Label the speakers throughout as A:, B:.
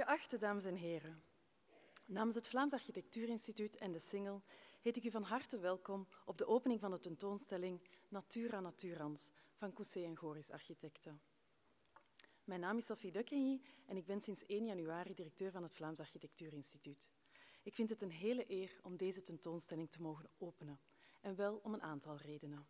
A: Geachte dames en heren, namens het Vlaams Architectuurinstituut en de Singel heet ik u van harte welkom op de opening van de tentoonstelling Natura Naturans van Cousset en Goris Architecten. Mijn naam is Sophie Dukkenji en ik ben sinds 1 januari directeur van het Vlaams Architectuurinstituut. Ik vind het een hele eer om deze tentoonstelling te mogen openen, en wel om een aantal redenen.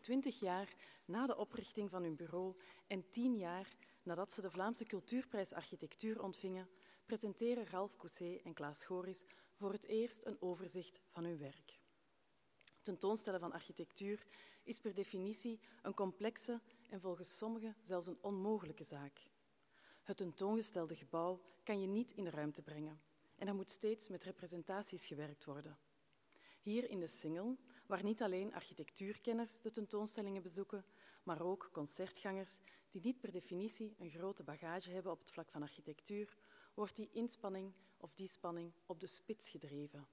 A: Twintig jaar na de oprichting van hun bureau en tien jaar nadat ze de Vlaamse Cultuurprijs Architectuur ontvingen, presenteren Ralf Cousset en Klaas Goris voor het eerst een overzicht van hun werk. Tentoonstellen van architectuur is per definitie een complexe en volgens sommigen zelfs een onmogelijke zaak. Het tentoongestelde gebouw kan je niet in de ruimte brengen en er moet steeds met representaties gewerkt worden. Hier in de Singel, waar niet alleen architectuurkenners de tentoonstellingen bezoeken, maar ook concertgangers die niet per definitie een grote bagage hebben op het vlak van architectuur, wordt die inspanning of die spanning op de spits gedreven.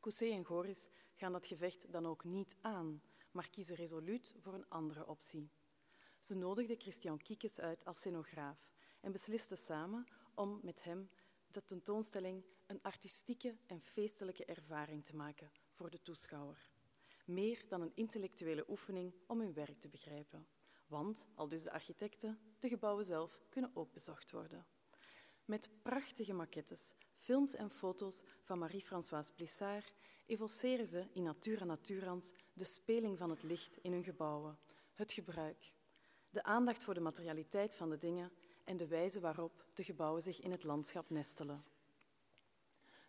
A: Cousset en Goris gaan dat gevecht dan ook niet aan, maar kiezen resoluut voor een andere optie. Ze nodigden Christian Kiekes uit als scenograaf en beslisten samen om met hem de tentoonstelling een artistieke en feestelijke ervaring te maken voor de toeschouwer. Meer dan een intellectuele oefening om hun werk te begrijpen. Want, al dus de architecten, de gebouwen zelf kunnen ook bezocht worden. Met prachtige maquettes, films en foto's van Marie-Françoise Plissard evoceren ze in Natura Naturans de speling van het licht in hun gebouwen, het gebruik, de aandacht voor de materialiteit van de dingen en de wijze waarop de gebouwen zich in het landschap nestelen.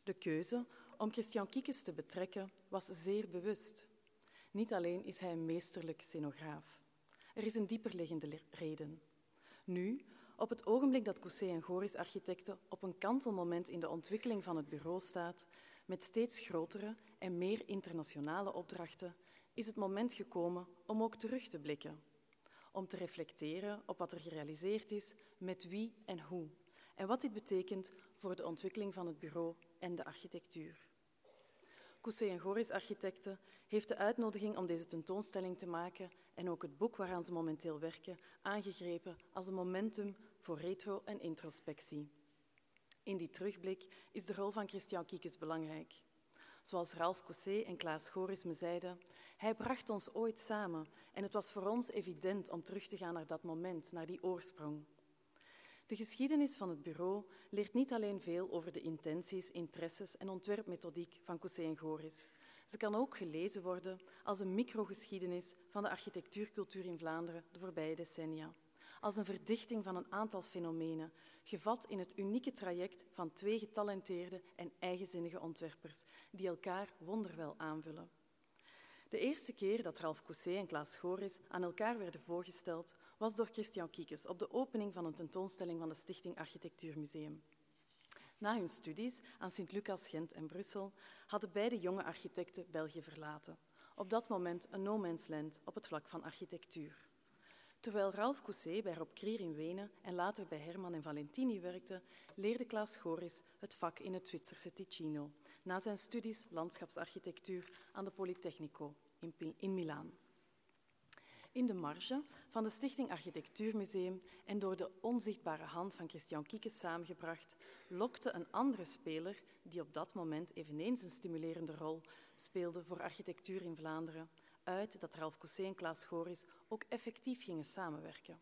A: De keuze om Christian Kiekes te betrekken was zeer bewust. Niet alleen is hij een meesterlijk scenograaf. Er is een dieperliggende reden. Nu, op het ogenblik dat Cousset en Goris architecten op een kantelmoment in de ontwikkeling van het bureau staat, met steeds grotere en meer internationale opdrachten, is het moment gekomen om ook terug te blikken. Om te reflecteren op wat er gerealiseerd is, met wie en hoe. En wat dit betekent voor de ontwikkeling van het bureau en de architectuur. Cousset en Goris Architecten heeft de uitnodiging om deze tentoonstelling te maken en ook het boek waaraan ze momenteel werken aangegrepen als een momentum voor retro en introspectie. In die terugblik is de rol van Christian Kiekes belangrijk. Zoals Ralph Cousset en Klaas Goris me zeiden, hij bracht ons ooit samen en het was voor ons evident om terug te gaan naar dat moment, naar die oorsprong. De geschiedenis van het bureau leert niet alleen veel over de intenties, interesses en ontwerpmethodiek van Cousset en Goris. Ze kan ook gelezen worden als een microgeschiedenis van de architectuurcultuur in Vlaanderen de voorbije decennia. Als een verdichting van een aantal fenomenen, gevat in het unieke traject van twee getalenteerde en eigenzinnige ontwerpers, die elkaar wonderwel aanvullen. De eerste keer dat Ralph Cousset en Klaas Goris aan elkaar werden voorgesteld, was door Christian Kiekes op de opening van een tentoonstelling van de Stichting Architectuurmuseum. Na hun studies aan Sint-Lucas, Gent en Brussel hadden beide jonge architecten België verlaten. Op dat moment een no man's land op het vlak van architectuur. Terwijl Ralph Cousset bij Rob Krier in Wenen en later bij Herman en Valentini werkte, leerde Klaas Goris het vak in het Zwitserse Ticino, na zijn studies landschapsarchitectuur aan de Politecnico in, in Milaan. In de marge van de Stichting Architectuurmuseum en door de onzichtbare hand van Christian Kiekes samengebracht, lokte een andere speler, die op dat moment eveneens een stimulerende rol speelde voor architectuur in Vlaanderen, uit dat Ralf Cousset en Klaas Goris ook effectief gingen samenwerken.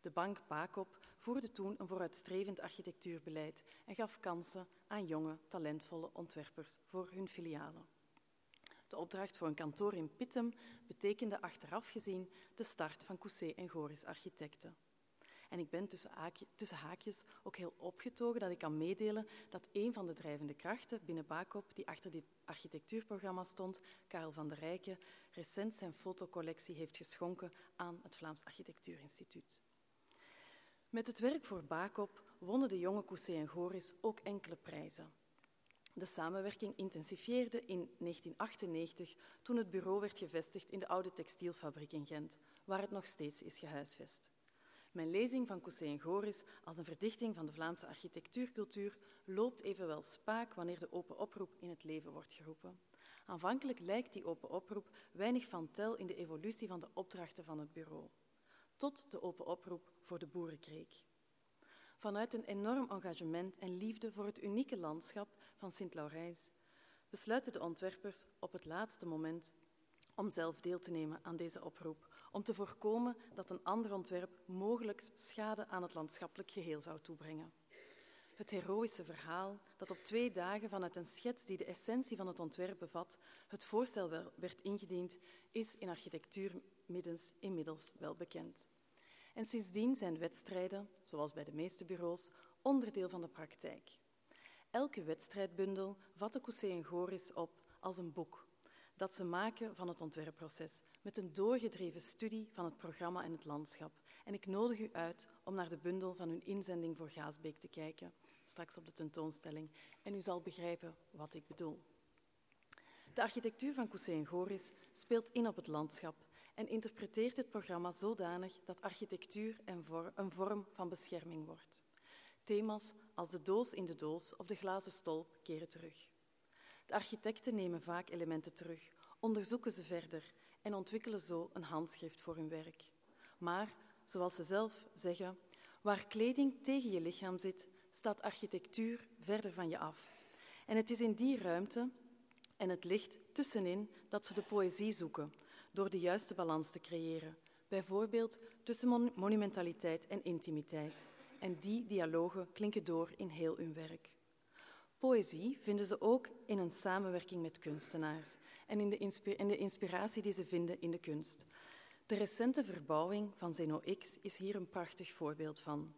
A: De bank Paakop voerde toen een vooruitstrevend architectuurbeleid en gaf kansen aan jonge, talentvolle ontwerpers voor hun filialen. De opdracht voor een kantoor in Pittem betekende achteraf gezien de start van Cousset en Goris Architecten. En ik ben tussen, tussen, haakjes ook heel opgetogen dat ik kan meedelen dat een van de drijvende krachten binnen Bakop die achter dit architectuurprogramma stond, Karel van der Rijken, recent zijn fotocollectie heeft geschonken aan het Vlaams Architectuurinstituut. Met het werk voor Bakop wonnen de jonge Cousset en Goris ook enkele prijzen. De samenwerking intensifieerde in 1998 toen het bureau werd gevestigd in de oude textielfabriek in Gent, waar het nog steeds is gehuisvest. Mijn lezing van Cousset en Goris als een verdichting van de Vlaamse architectuurcultuur loopt evenwel spaak wanneer de open oproep in het leven wordt geroepen. Aanvankelijk lijkt die open oproep weinig van tel in de evolutie van de opdrachten van het bureau, tot de open oproep voor de boerenkreek. vanuit een enorm engagement en liefde voor het unieke landschap van Sint-Laurijs, besluiten de ontwerpers op het laatste moment om zelf deel te nemen aan deze oproep, om te voorkomen dat een ander ontwerp mogelijk schade aan het landschappelijk geheel zou toebrengen. Het heroïsche verhaal dat op twee dagen vanuit een schets die de essentie van het ontwerp bevat, het voorstel werd ingediend, is in architectuurmiddens inmiddels wel bekend. En sindsdien zijn wedstrijden, zoals bij de meeste bureaus, onderdeel van de praktijk. Elke wedstrijdbundel vat de Cousset en Goris op als een boek dat ze maken van het ontwerpproces, met een doorgedreven studie van het programma en het landschap. En ik nodig u uit om naar de bundel van hun inzending voor Gaasbeek te kijken, straks op de tentoonstelling, en u zal begrijpen wat ik bedoel. De architectuur van Cousset en Goris speelt in op het landschap en interpreteert het programma zodanig dat architectuur een vorm van bescherming wordt. Thema's als de doos in de doos of de glazen stolp keren terug. De architecten nemen vaak elementen terug, onderzoeken ze verder en ontwikkelen zo een handschrift voor hun werk. Maar, zoals ze zelf zeggen, waar kleding tegen je lichaam zit, staat architectuur verder van je af. En het is in die ruimte en het licht tussenin dat ze de poëzie zoeken, door de juiste balans te creëren, bijvoorbeeld tussen monumentaliteit en intimiteit. En die dialogen klinken door in heel hun werk. Poëzie vinden ze ook in een samenwerking met kunstenaars en in de, in de inspiratie die ze vinden in de kunst. De recente verbouwing van Zeno X is hier een prachtig voorbeeld van.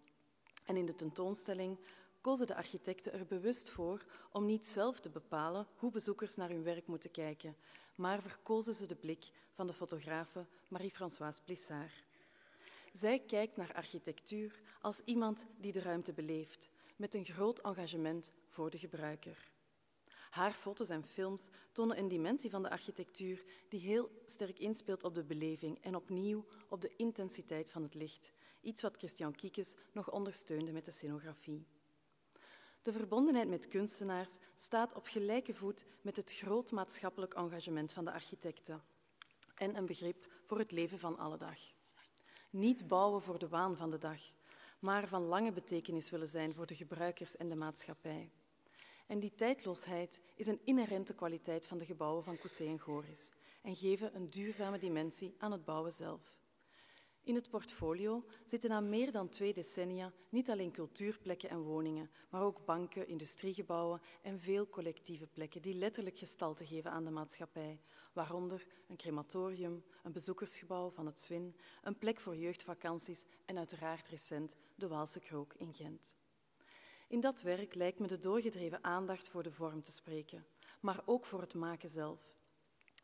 A: En in de tentoonstelling kozen de architecten er bewust voor om niet zelf te bepalen hoe bezoekers naar hun werk moeten kijken, maar verkozen ze de blik van de fotografe Marie-Françoise Plissard. Zij kijkt naar architectuur als iemand die de ruimte beleeft, met een groot engagement voor de gebruiker. Haar foto's en films tonen een dimensie van de architectuur die heel sterk inspeelt op de beleving en opnieuw op de intensiteit van het licht, iets wat Christian Kiekes nog ondersteunde met de scenografie. De verbondenheid met kunstenaars staat op gelijke voet met het groot maatschappelijk engagement van de architecten en een begrip voor het leven van alle dag. Niet bouwen voor de waan van de dag, maar van lange betekenis willen zijn voor de gebruikers en de maatschappij. En die tijdloosheid is een inherente kwaliteit van de gebouwen van Cousset en Goris en geven een duurzame dimensie aan het bouwen zelf. In het portfolio zitten na meer dan twee decennia niet alleen cultuurplekken en woningen, maar ook banken, industriegebouwen en veel collectieve plekken die letterlijk gestalte geven aan de maatschappij, waaronder een crematorium, een bezoekersgebouw van het Swin, een plek voor jeugdvakanties en uiteraard recent de Waalse Krook in Gent. In dat werk lijkt me de doorgedreven aandacht voor de vorm te spreken, maar ook voor het maken zelf.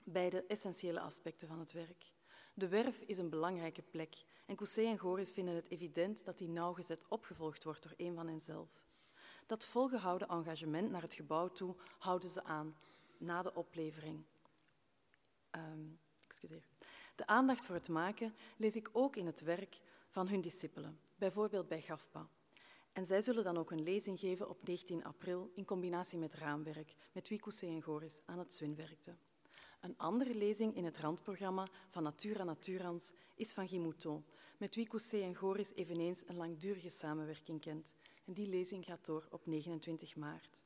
A: Beide essentiële aspecten van het werk. De werf is een belangrijke plek en Cousset en Goris vinden het evident dat die nauwgezet opgevolgd wordt door een van henzelf. Dat volgehouden engagement naar het gebouw toe houden ze aan na de oplevering. Um, excuseer. De aandacht voor het maken lees ik ook in het werk van hun discipelen, bijvoorbeeld bij GAFPA. En zij zullen dan ook een lezing geven op 19 april in combinatie met raamwerk, met wie Cousset en Goris aan het Zwin werkten. Een andere lezing in het randprogramma van Natura Naturans is van Guy Mouton, met wie Cousset en Goris eveneens een langdurige samenwerking kent. En die lezing gaat door op 29 maart.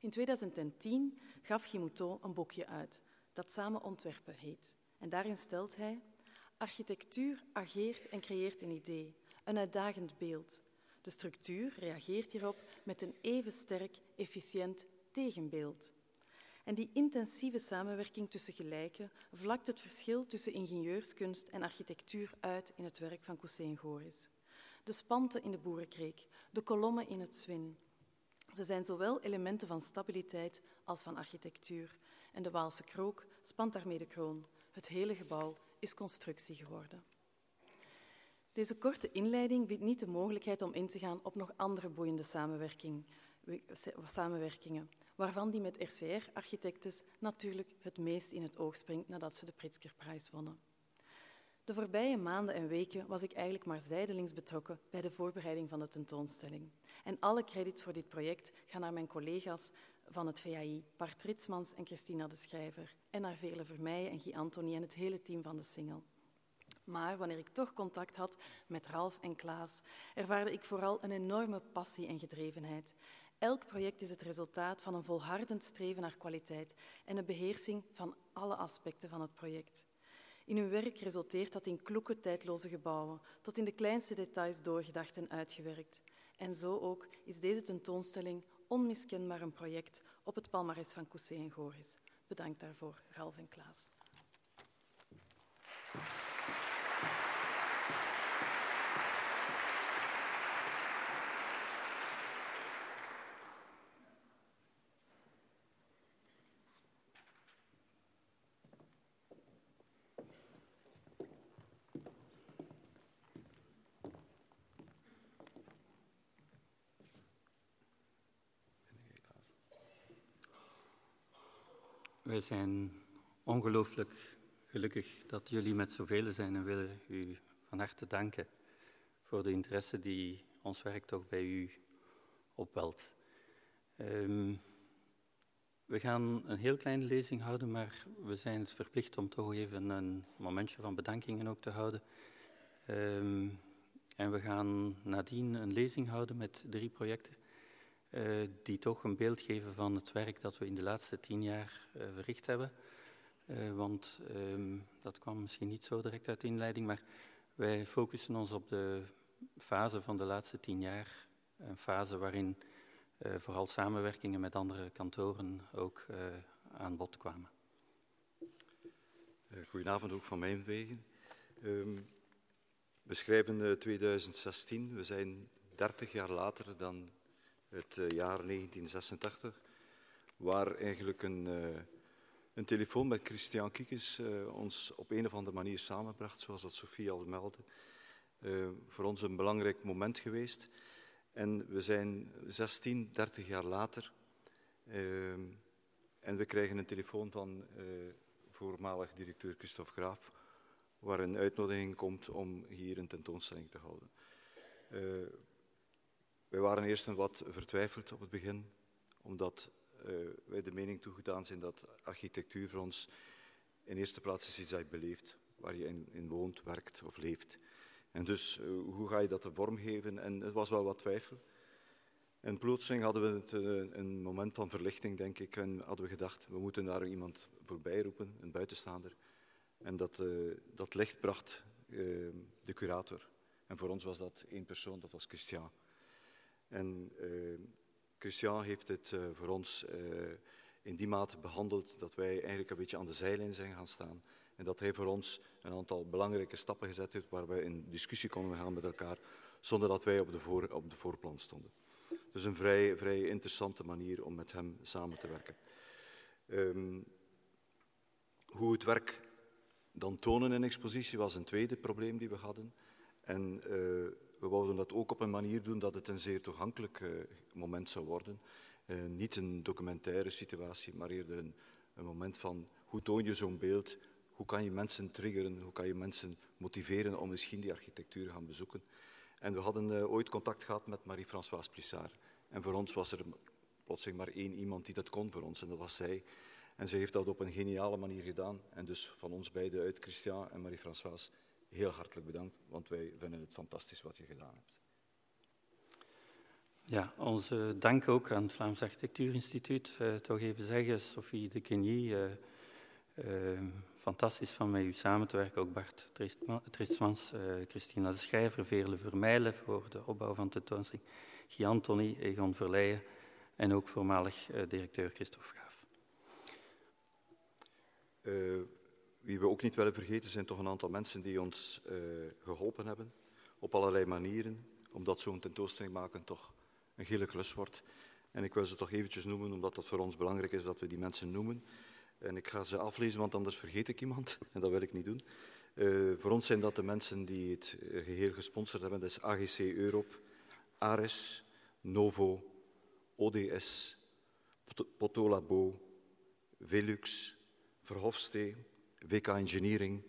A: In 2010 gaf Guy Mouton een boekje uit, dat Samen Ontwerpen heet. En daarin stelt hij: Architectuur ageert en creëert een idee, een uitdagend beeld. De structuur reageert hierop met een even sterk, efficiënt tegenbeeld. En die intensieve samenwerking tussen gelijken vlakt het verschil tussen ingenieurskunst en architectuur uit in het werk van Cousset en Goris. De spanten in de boerenkreek, de kolommen in het zwin. Ze zijn zowel elementen van stabiliteit als van architectuur. En de Waalse krook spant daarmee de kroon. Het hele gebouw is constructie geworden. Deze korte inleiding biedt niet de mogelijkheid om in te gaan op nog andere boeiende samenwerking, samenwerkingen, waarvan die met RCR-architectes natuurlijk het meest in het oog springt nadat ze de Pritzkerprijs wonnen. De voorbije maanden en weken was ik eigenlijk maar zijdelings betrokken bij de voorbereiding van de tentoonstelling. En alle credits voor dit project gaan naar mijn collega's van het VAI, Bart Ritsmans en Christina de Schrijver, en naar Veerle Vermeijen en Guy Antony en het hele team van de Singel. Maar wanneer ik toch contact had met Ralf en Klaas, ervaarde ik vooral een enorme passie en gedrevenheid. Elk project is het resultaat van een volhardend streven naar kwaliteit en een beheersing van alle aspecten van het project. In hun werk resulteert dat in kloeke, tijdloze gebouwen, tot in de kleinste details doorgedacht en uitgewerkt. En zo ook is deze tentoonstelling onmiskenbaar een project op het palmares van Coussé en Goris. Bedankt daarvoor, Ralf en Klaas.
B: Wij zijn ongelooflijk gelukkig dat jullie met zoveel zijn en willen u van harte danken voor de interesse die ons werk toch bij u opwelt. Um, we gaan een heel kleine lezing houden, maar we zijn verplicht om toch even een momentje van bedankingen ook te houden. Um, en we gaan nadien een lezing houden met drie projecten. Uh, die toch een beeld geven van het werk dat we in de laatste tien jaar uh, verricht hebben. Uh, want um, dat kwam misschien niet zo direct uit de inleiding, maar wij focussen ons op de fase van de laatste tien jaar. Een fase waarin vooral samenwerkingen met andere kantoren ook aan bod kwamen.
C: Goedenavond ook van mijn wegen. Um, we schrijven 2016, we zijn 30 jaar later dan het uh, jaar 1986, waar eigenlijk een, uh, een telefoon met Christian Kiekes uh, ons op een of andere manier samenbracht, zoals dat Sofie al meldde. voor ons een belangrijk moment geweest. En we zijn 16, 30 jaar later en we krijgen een telefoon van voormalig directeur Christophe Graaf, waar een uitnodiging komt om hier een tentoonstelling te houden. Wij waren eerst een wat vertwijfeld op het begin, omdat uh, wij de mening toegedaan zijn dat architectuur voor ons in eerste plaats is iets dat je beleeft, waar je in, woont, werkt of leeft. En dus, uh, hoe ga je dat vormgeven? En het was wel wat twijfel. En plotseling hadden we het, uh, een moment van verlichting, denk ik, en hadden we gedacht, we moeten daar iemand voorbij roepen, een buitenstaander. En dat, dat licht bracht de curator. En voor ons was dat één persoon, dat was Christian. En uh, Christian heeft het uh, voor ons uh, in die mate behandeld dat wij eigenlijk een beetje aan de zijlijn zijn gaan staan. En dat hij voor ons een aantal belangrijke stappen gezet heeft waar wij in discussie konden gaan met elkaar, zonder dat wij op de, voor, op de voorplan stonden. Dus een vrij, vrij interessante manier om met hem samen te werken. Um, hoe het werk dan tonen in expositie was een tweede probleem die we hadden. En we wouden dat ook op een manier doen dat het een zeer toegankelijk uh, moment zou worden. Uh, niet een documentaire situatie, maar eerder een, een moment van hoe toon je zo'n beeld, hoe kan je mensen triggeren, hoe kan je mensen motiveren om misschien die architectuur te gaan bezoeken. En we hadden uh, ooit contact gehad met Marie-Françoise Plissard. En voor ons was er plotseling maar één iemand die dat kon voor ons, en dat was zij. En zij heeft dat op een geniale manier gedaan. En dus van ons beiden uit, Christian en Marie-Françoise, heel hartelijk bedankt, want wij vinden het fantastisch wat je gedaan hebt.
B: Ja, onze dank ook aan het Vlaams Architectuurinstituut. Uh, toch even zeggen, Sophie de Kenny, uh, uh, fantastisch van met u samen te werken. Ook Bart Tristmans, Christina de Schrijver, Veerle Vermeijlen voor de opbouw van de tentoonstelling, Guy Antony, Egon Verleijen en ook voormalig directeur Christophe Graaf.
C: Wie we ook niet willen vergeten zijn toch een aantal mensen die ons uh, geholpen hebben op allerlei manieren, omdat zo'n tentoonstelling maken toch een gele klus wordt. En ik wil ze toch eventjes noemen, omdat het voor ons belangrijk is dat we die mensen noemen. En ik ga ze aflezen, want anders vergeet ik iemand, en dat wil ik niet doen. Uh, voor ons zijn dat de mensen die het eh, geheel gesponsord hebben. Dat is AGC Europe, ARES, Novo, ODS, Potolabo, Velux, Verhofstee, WK Engineering,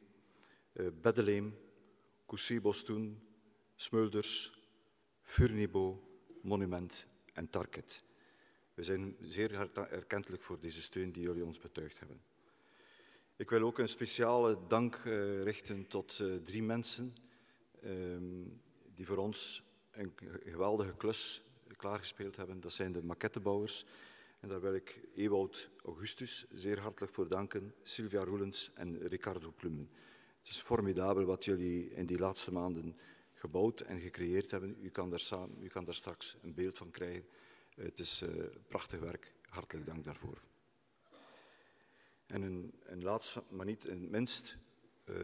C: uh, Beddeleem, Coussy Bostoen, Smulders, Furnibo, Monument en Tarket. We zijn zeer erkentelijk voor deze steun die jullie ons betuigd hebben. Ik wil ook een speciale dank uh, richten tot uh, drie mensen um, die voor ons een geweldige klus klaargespeeld hebben. Dat zijn de maquettebouwers. En daar wil ik Ewout Augustus zeer hartelijk voor danken, Sylvia Roelens en Ricardo Plumen. Het is formidabel wat jullie in die laatste maanden gebouwd en gecreëerd hebben. U kan daar, samen, u kan daar straks een beeld van krijgen. Het is uh, prachtig werk. Hartelijk dank daarvoor. En een, een laatst, maar niet in minst, uh,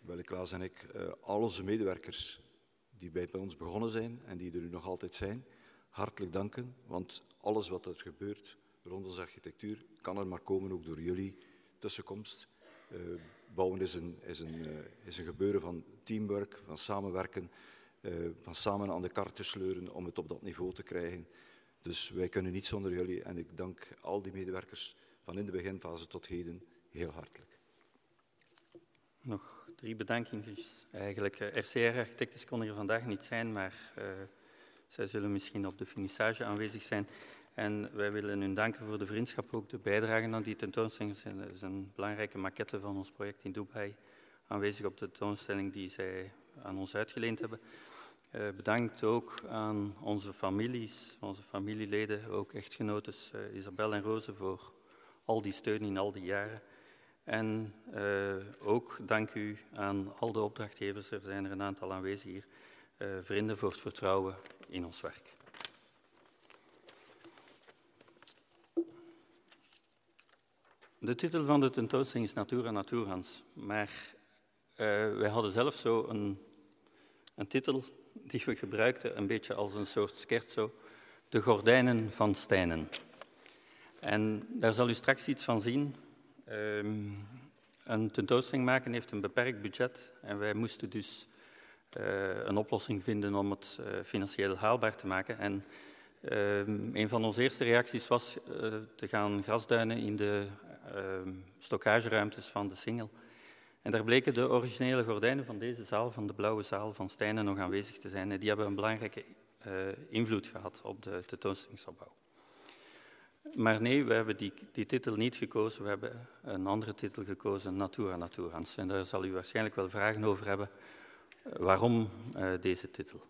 C: wil ik Klaas en ik uh, al onze medewerkers die bij ons begonnen zijn en die er nu nog altijd zijn, hartelijk danken. Want alles wat er gebeurt rond onze architectuur kan er maar komen ook door jullie tussenkomst. Uh, bouwen is een, is, een, uh, is een gebeuren van teamwork, van samenwerken, uh, van samen aan de kar te sleuren om het op dat niveau te krijgen. Dus wij kunnen niet zonder jullie en ik dank al die medewerkers van in de beginfase tot heden heel hartelijk.
B: Nog drie bedankingen. Eigenlijk, RCR-architecten konden er vandaag niet zijn, maar zij zullen misschien op de finissage aanwezig zijn. En wij willen hun danken voor de vriendschap, ook de bijdrage aan die tentoonstelling. Er is een belangrijke maquette van ons project in Dubai aanwezig op de tentoonstelling die zij aan ons uitgeleend hebben. Uh, bedankt ook aan onze families, onze familieleden, ook echtgenotes uh, Isabel en Roze voor al die steun in al die jaren. En uh, ook dank u aan al de opdrachtgevers, er zijn er een aantal aanwezig hier, vrienden voor het vertrouwen in ons werk. De titel van de tentoonstelling is Natura Naturans, maar uh, wij hadden zelf zo een, een, titel die we gebruikten een beetje als een soort scherzo, De Gordijnen van Stijnen. En daar zal u straks iets van zien. Um, een tentoonstelling maken heeft een beperkt budget en wij moesten dus een oplossing vinden om het uh, financieel haalbaar te maken. En uh, een van onze eerste reacties was te gaan grasduinen in de ehm, stockageruimtes van de Singel. En daar bleken de originele gordijnen van deze zaal, van de blauwe zaal van Stijnen, nog aanwezig te zijn. En die hebben een belangrijke invloed gehad op de tentoonstellingsopbouw. Maar nee, we hebben die, die, titel niet gekozen. We hebben een andere titel gekozen, Natura Naturans. En daar zal u waarschijnlijk wel vragen over hebben. Waarom uh, deze titel?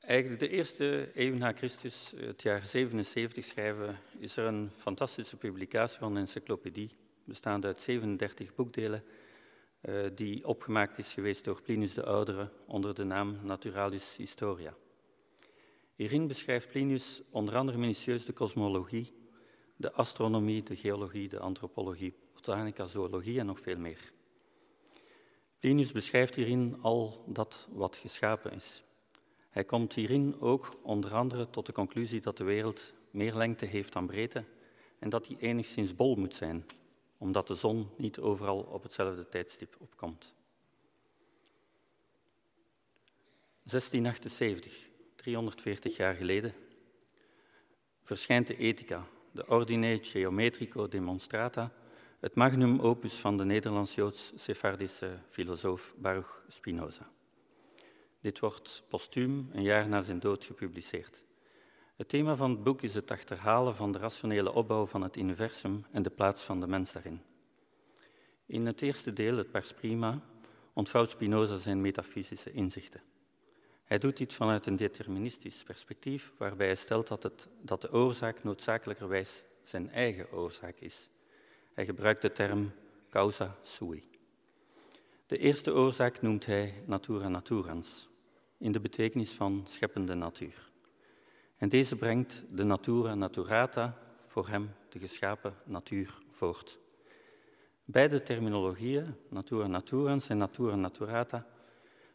B: Eigenlijk de eerste eeuw na Christus, het jaar 77 schrijven, is er een fantastische publicatie van een encyclopedie, bestaande uit 37 boekdelen, uh, die opgemaakt is geweest door Plinius de Oudere onder de naam Naturalis Historia. Hierin beschrijft Plinius onder andere minutieus de kosmologie, de astronomie, de geologie, de antropologie, botanica, zoologie en nog veel meer. Plinius beschrijft hierin al dat wat geschapen is. Hij komt hierin ook onder andere tot de conclusie dat de wereld meer lengte heeft dan breedte en dat die enigszins bol moet zijn, omdat de zon niet overal op hetzelfde tijdstip opkomt. 1678, 340 jaar geleden, verschijnt de Ethica, de Ordine Geometrico Demonstrata, het magnum opus van de Nederlands-Joods-Sephardische filosoof Baruch Spinoza. Dit wordt postuum een jaar na zijn dood gepubliceerd. Het thema van het boek is het achterhalen van de rationele opbouw van het universum en de plaats van de mens daarin. In het eerste deel, het Pars Prima, ontvouwt Spinoza zijn metafysische inzichten. Hij doet dit vanuit een deterministisch perspectief, waarbij hij stelt dat, het, dat de oorzaak noodzakelijkerwijs zijn eigen oorzaak is hij gebruikt de term causa sui. De eerste oorzaak noemt hij natura naturans, in de betekenis van scheppende natuur. En deze brengt de natura naturata, voor hem de geschapen natuur, voort. Beide terminologieën, natura naturans en natura naturata,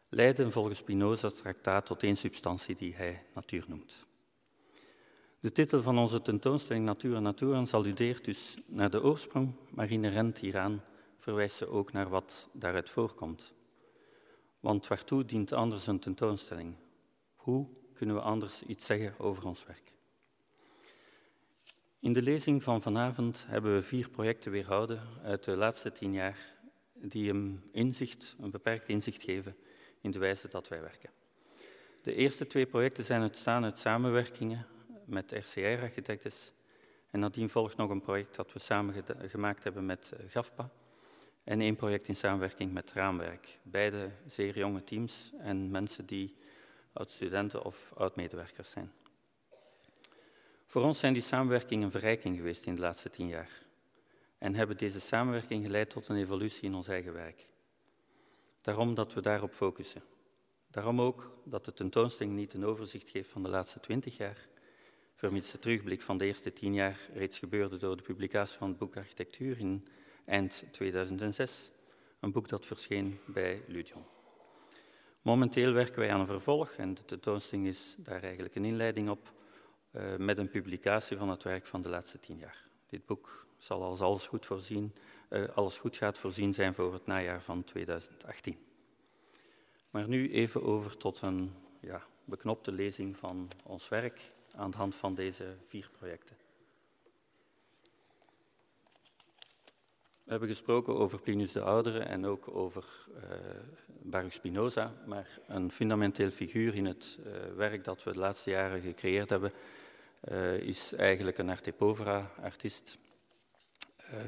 B: leiden volgens Spinoza's traktaat tot één substantie die hij natuur noemt. De titel van onze tentoonstelling Natuur en alludeert dus naar de oorsprong, maar inherent hieraan verwijst ze ook naar wat daaruit voorkomt. Want waartoe dient anders een tentoonstelling? Hoe kunnen we anders iets zeggen over ons werk? In de lezing van vanavond hebben we vier projecten weerhouden uit de laatste tien jaar die een inzicht, een beperkt inzicht geven in de wijze dat wij werken. De eerste twee projecten zijn ontstaan uit samenwerkingen met RCR Architectes. En nadien volgt nog een project dat we samen gemaakt hebben met GAFPA. En één project in samenwerking met Raamwerk. Beide zeer jonge teams en mensen die oud-studenten of oud-medewerkers zijn. Voor ons zijn die samenwerkingen een verrijking geweest in de laatste tien jaar. En hebben deze samenwerking geleid tot een evolutie in ons eigen werk. Daarom dat we daarop focussen. Daarom ook dat de tentoonstelling niet een overzicht geeft van de laatste twintig jaar, vermits de terugblik van de eerste tien jaar reeds gebeurde door de publicatie van het boek Architectuur in eind 2006, een boek dat verscheen bij Ludion. Momenteel werken wij aan een vervolg en de tentoonstelling is daar eigenlijk een inleiding op uh, met een publicatie van het werk van de laatste tien jaar. Dit boek zal als alles goed, voorzien, uh, alles goed gaat voorzien zijn voor het najaar van 2018. Maar nu even over tot een ja, beknopte lezing van ons werk aan de hand van deze vier projecten. We hebben gesproken over Plinius de Oudere en ook over uh, Baruch Spinoza, maar een fundamenteel figuur in het uh, werk dat we de laatste jaren gecreëerd hebben, uh, is eigenlijk een arte povera artiest,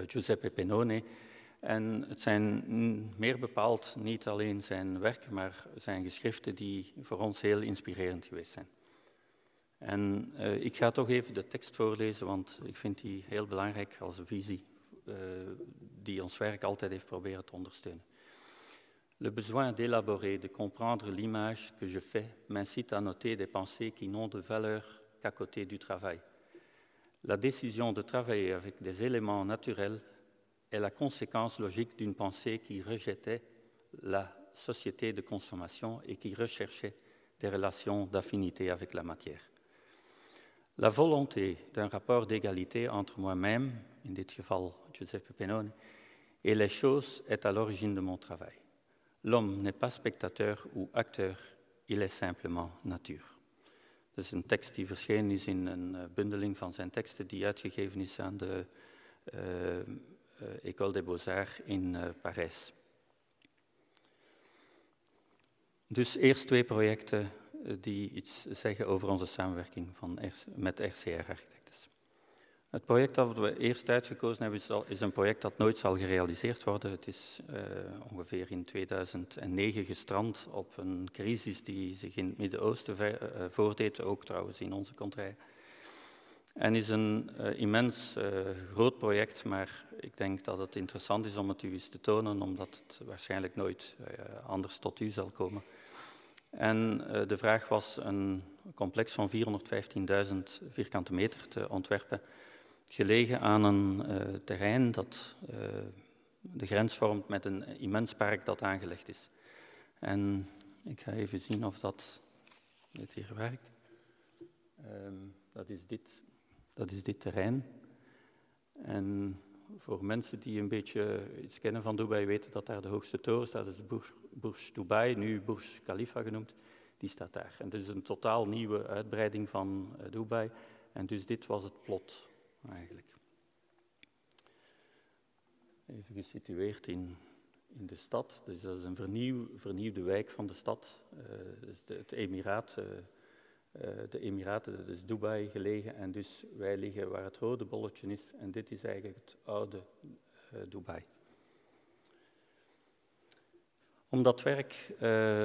B: Giuseppe Penone. En het zijn meer bepaald niet alleen zijn werken, maar zijn geschriften die voor ons heel inspirerend geweest zijn. En ik ga toch even de tekst voorlezen, want ik vind die heel belangrijk als visie uh, die ons werk altijd heeft proberen te ondersteunen. Le besoin d'élaborer, de comprendre l'image que je fais m'incite à noter des pensées qui n'ont de valeur qu'à côté du travail. La décision de travailler avec des éléments naturels est la conséquence logique d'une pensée qui rejetait la société de consommation et qui recherchait des relations d'affinité avec la matière. La volonté d'un rapport d'égalité entre moi-même, in dit geval Giuseppe Penone, et les choses est à l'origine de mon travail. L'homme n'est pas spectateur ou acteur, il est simplement nature. Dat is een tekst die verschenen is in een uh, bundeling van zijn teksten die uitgegeven is aan de uh, uh, des Beaux-Arts in Parijs. Dus eerst twee projecten die iets zeggen over onze samenwerking van met RCR Architects. Het project dat we eerst uitgekozen hebben is, een project dat nooit zal gerealiseerd worden. Het is uh, ongeveer in 2009 gestrand op een crisis die zich in het Midden-Oosten uh, voordeed, ook trouwens in onze contrij. En is een immens groot project, maar ik denk dat het interessant is om het u eens te tonen, omdat het waarschijnlijk nooit anders tot u zal komen. En de vraag was een complex van 415.000 vierkante meter te ontwerpen gelegen aan een uh, terrein dat uh, de grens vormt met een immens park dat aangelegd is. En ik ga even zien of dat dit hier werkt. Um, dat, is dit, dat is dit terrein. En voor mensen die een beetje iets kennen van Dubai weten dat daar de hoogste toren staat. Dat is Burj, Burj Dubai, nu Burj Khalifa genoemd. Die staat daar. En is een totaal nieuwe uitbreiding van uh, Dubai. En dus dit was het plot eigenlijk. Even gesitueerd in, in de stad. Dus dat is een vernieuw, vernieuwde wijk van de stad. Dus de, het Emiraat, uh, de Emiraten, dat is Dubai gelegen. En dus wij liggen waar het rode bolletje is. En dit is eigenlijk het oude Dubai. Om dat werk,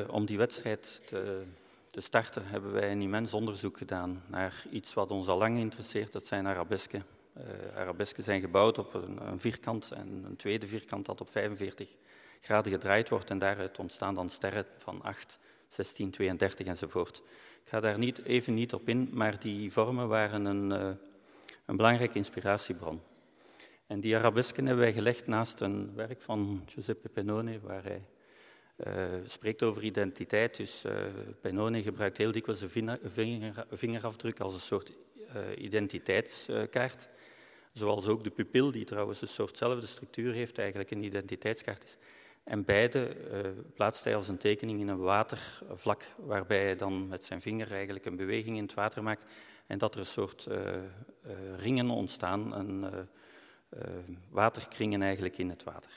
B: om die wedstrijd te, te starten hebben wij een immens onderzoek gedaan naar iets wat ons al lang interesseert, dat zijn arabesken. Uh, arabesken zijn gebouwd op een, een, vierkant en een tweede vierkant dat op 45 graden gedraaid wordt en daaruit ontstaan dan sterren van 8, 16, 32 enzovoort. Ik ga daar niet, even niet op in, maar die vormen waren een, uh, een belangrijke inspiratiebron. En die arabesken hebben wij gelegd naast een werk van Giuseppe Penone, waar hij uh, spreekt over identiteit. Dus uh, gebruikt heel dikwijls vinger, vingerafdruk als een soort uh, identiteitskaart. Zoals ook de pupil, die trouwens een soortzelfde structuur heeft, eigenlijk een identiteitskaart is. En beide plaatst hij als een tekening in een watervlak, waarbij hij dan met zijn vinger eigenlijk een beweging in het water maakt en dat er een soort ringen ontstaan, een, waterkringen eigenlijk in het water.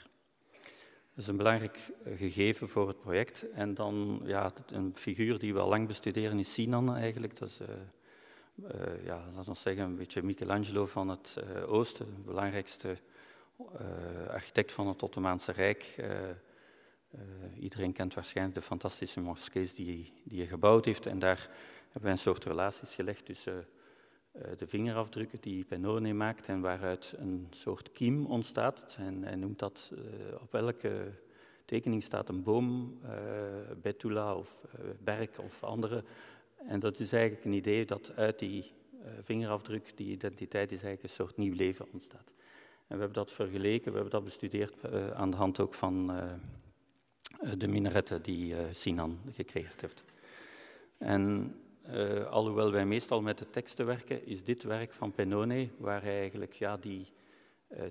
B: Dat is een belangrijk eh, gegeven voor het project. En dan ja, een figuur die we al lang bestuderen is Sinan eigenlijk. Dat is uh, uh, ja, laten we zeggen, een beetje Michelangelo van het oosten, de belangrijkste architect van het Ottomaanse Rijk. iedereen kent waarschijnlijk de fantastische moskees die, die hij gebouwd heeft. En daar hebben wij een soort relaties gelegd tussen de vingerafdrukken die Pennone maakt en waaruit een soort kiem ontstaat. En hij noemt dat, op elke tekening staat een boom, betula of berk of andere en dat is eigenlijk een idee dat uit die vingerafdruk, die identiteit, is eigenlijk een soort nieuw leven ontstaat. En we hebben dat vergeleken, we hebben dat bestudeerd aan de hand ook van de minaretten die Sinan gecreëerd heeft. En alhoewel wij meestal met de teksten werken, is dit werk van Pennone, waar hij eigenlijk ja, die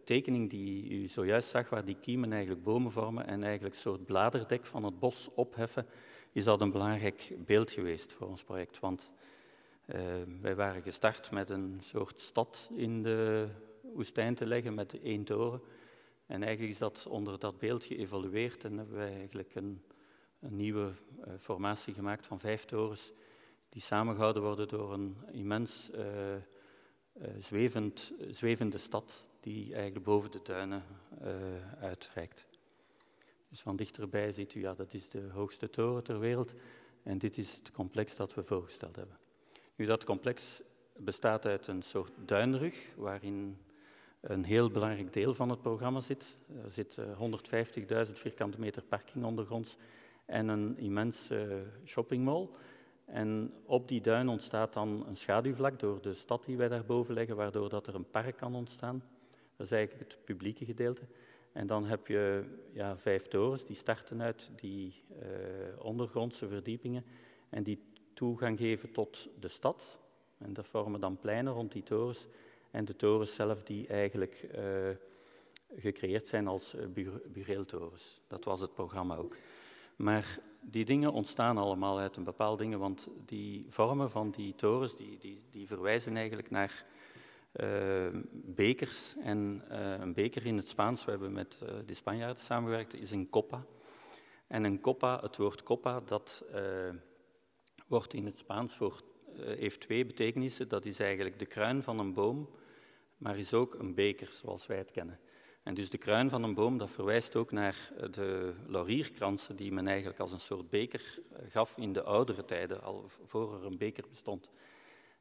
B: tekening die u zojuist zag, waar die kiemen eigenlijk bomen vormen en eigenlijk een soort bladerdek van het bos opheffen, is dat een belangrijk beeld geweest voor ons project. Want uh, wij waren gestart met een soort stad in de woestijn te leggen met één toren. En eigenlijk is dat onder dat beeld geëvolueerd en hebben wij eigenlijk een, een nieuwe formatie gemaakt van vijf torens die samengehouden worden door een immens uh, zwevend, zwevende stad die eigenlijk boven de tuinen uitreikt. Dus van dichterbij ziet u, ja, dat is de hoogste toren ter wereld. En dit is het complex dat we voorgesteld hebben. Nu, dat complex bestaat uit een soort duinrug, waarin een heel belangrijk deel van het programma zit. Er zit 150.000 eh, vierkante meter parking ondergronds en een immense shoppingmall. En op die duin ontstaat dan een schaduwvlak door de stad die wij daarboven leggen, waardoor dat er een park kan ontstaan. Dat is eigenlijk het publieke gedeelte. En dan heb je ja, vijf torens die starten uit die uh, ondergrondse verdiepingen en die toegang geven tot de stad. En dat vormen dan pleinen rond die torens. En de torens zelf die eigenlijk uh, gecreëerd zijn als uh, bureeltorens. Dat was het programma ook. Maar die dingen ontstaan allemaal uit een bepaald dingen, want die vormen van die torens die, die, die verwijzen eigenlijk naar uh, bekers. En uh, een beker in het Spaans, we hebben met uh, de Spanjaarden samengewerkt, is een copa. En een copa, het woord copa, dat wordt in het Spaans voor, heeft twee betekenissen. Dat is eigenlijk de kruin van een boom, maar is ook een beker, zoals wij het kennen. En dus de kruin van een boom, dat verwijst ook naar de laurierkransen die men eigenlijk als een soort beker gaf in de oudere tijden, al voor er een beker bestond.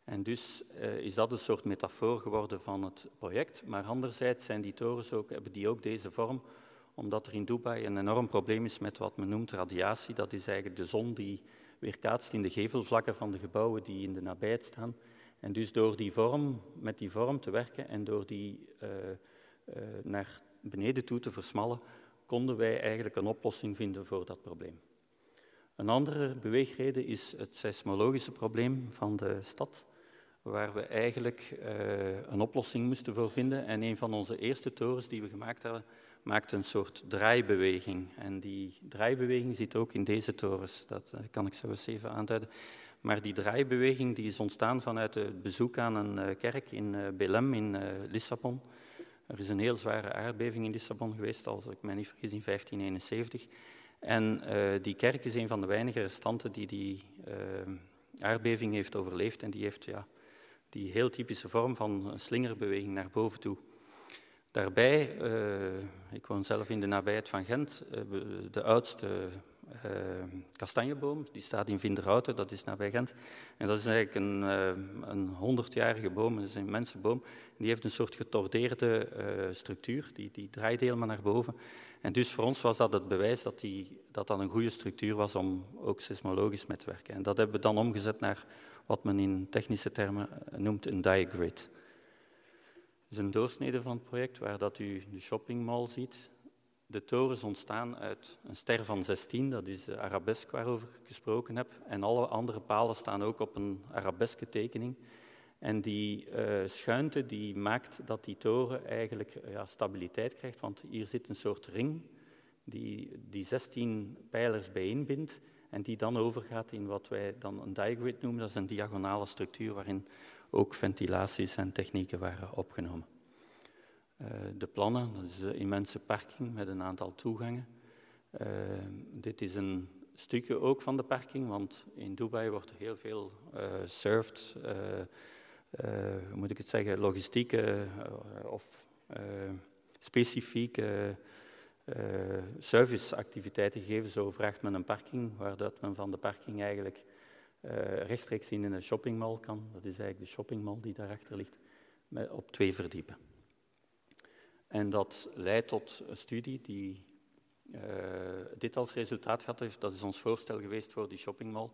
B: En dus uh, is dat een soort metafoor geworden van het project. Maar anderzijds zijn die torens ook, hebben die ook deze vorm, omdat er in Dubai een enorm probleem is met wat men noemt radiatie. Dat is eigenlijk de zon die weerkaatst in de gevelvlakken van de gebouwen die in de nabijheid staan. En dus door die vorm, met die vorm te werken en door die uh, naar beneden toe te versmallen, konden wij eigenlijk een oplossing vinden voor dat probleem. Een andere beweegreden is het seismologische probleem van de stad waar we eigenlijk uh, een oplossing moesten voor vinden. En een van onze eerste torens die we gemaakt hebben, maakte een soort draaibeweging. En die draaibeweging zit ook in deze torens, dat uh, kan ik zo eens even aanduiden. Maar die draaibeweging die is ontstaan vanuit het bezoek aan een kerk in Belém in Lissabon. Er is een heel zware aardbeving in Lissabon geweest, als ik me niet vergis, in 1571. En die kerk is een van de weinige restanten die die aardbeving heeft overleefd. En die heeft ja, die heel typische vorm van slingerbeweging naar boven toe. Daarbij, uh, ik woon zelf in de nabijheid van Gent, de oudste kastanjeboom, die staat in Vinderhouten, dat is nabij Gent. En dat is eigenlijk een, honderdjarige boom, dat is een immense boom. Die heeft een soort getordeerde structuur, die, die draait helemaal naar boven. En dus voor ons was dat het bewijs dat die, dat, een goede structuur was om ook seismologisch mee te werken. En dat hebben we dan omgezet naar wat men in technische termen noemt een diagrid. Is een doorsnede van het project waar dat u de shoppingmall ziet. De torens ontstaan uit een ster van 16, dat is de arabesk waarover ik gesproken heb. En alle andere palen staan ook op een arabeske tekening. En die uh, schuinte die maakt dat die toren eigenlijk ja, stabiliteit krijgt, want hier zit een soort ring die die 16 pijlers bijeenbindt en die dan overgaat in wat wij dan een digrid noemen. Dat is een diagonale structuur waarin ook ventilaties en technieken waren opgenomen. Uh, de plannen, dat is een immense parking met een aantal toegangen. Dit is een stukje ook van de parking, want in Dubai wordt er heel veel uh, hoe moet ik het zeggen, logistieke of specifieke serviceactiviteiten gegeven. Zo vraagt men een parking, waar dat men van de parking eigenlijk rechtstreeks in een shoppingmall kan. Dat is eigenlijk de shoppingmall die daarachter ligt, met, op twee verdiepen. En dat leidt tot een studie die dit als resultaat gehad heeft. Dat is ons voorstel geweest voor die shoppingmall,